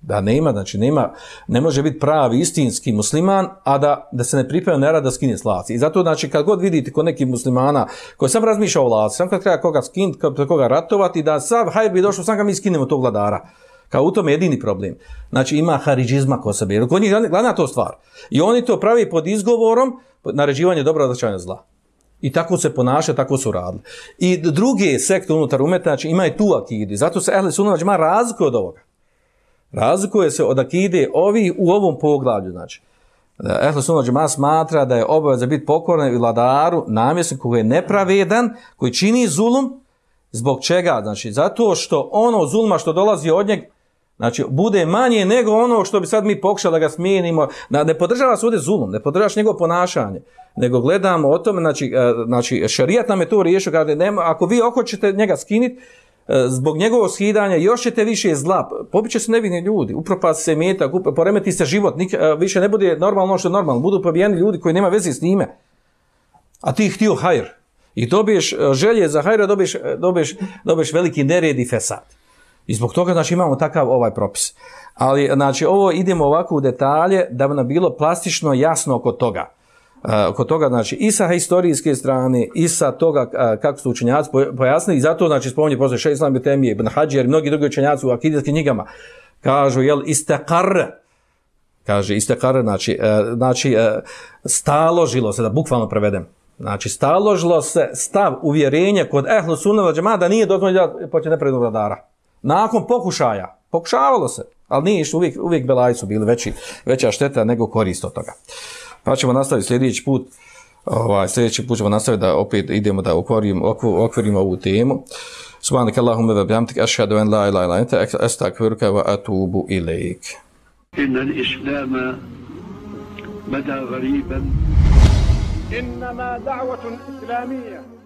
Da nema, znači nema, ne može biti pravi istinski musliman, a da, da se ne priprema ne da skine slaci. I zato, znači, kad god vidite kod nekih muslimana koji sam razmišljao o vlaci, sam kad treba koga skinuti, koga ratovati, da sav hajr bi došao, sam ga mi skinemo tog vladara. Kao u tome jedini problem. Znači, ima haridžizma ko sebe. Jer kod njih glavna to stvar. I oni to pravi pod izgovorom naređivanje dobra odlačanja zla. I tako se ponaša, tako su radili. I druge sekte unutar umeta, znači, imaju tu akidi. Zato se ehli sunnah ima razliku od ovoga. Razlikuje se od akide ovi u ovom poglavlju, znači. Ehlo sunno džema smatra da je obaveza biti pokoran i vladaru, namjesnik koji je nepravedan, koji čini zulum, zbog čega? Znači, zato što ono zulma što dolazi od njeg, znači, bude manje nego ono što bi sad mi pokušali da ga smijenimo. Ne podržava se ovdje zulum, ne podržavaš njegovo ponašanje, nego gledamo o tome, znači, e, znači šarijat nam je to riješio, kada nema, ako vi hoćete njega skiniti, E, zbog njegovog skidanja još ćete više zla, pobiće se nevini ljudi, upropast se metak, poremeti se život, nik, e, više ne bude normalno ono što je normalno, budu pobijeni ljudi koji nema veze s njime, a ti htio hajr. I dobiješ e, želje za hajra, dobiješ, dobiješ, dobiješ veliki nered i fesad. I zbog toga znači, imamo takav ovaj propis. Ali znači, ovo idemo ovako u detalje da bi nam bilo plastično jasno oko toga. Kod toga, znači, i sa historijske strane, i sa toga kako su učenjaci pojasnili, i zato, znači, spominje posle še islam temije, ibn Hadžer i mnogi drugi učenjaci u akidijskim knjigama, kažu, jel, istekar, kaže, istekar, znači, uh, znači uh, staložilo se, da bukvalno prevedem, znači, staložilo se stav uvjerenja kod ehlu sunnova džema da nije dozvoljeno da počne neprednog vladara. Nakon pokušaja, pokušavalo se, ali nije uvijek, uvijek belaj su bili veći, veća šteta nego korist od toga. Pa ćemo nastaviti sljedeći put. Ovaj, sljedeći put ćemo nastaviti da opet idemo da okvarimo, okvirimo ovu temu. Subhanak Allahumma wa bihamdik ašhadu en la ilaha illa anta astaghfiruka wa atubu ilaik. Inna al-islama bada gariban. Da'watun islamiyya.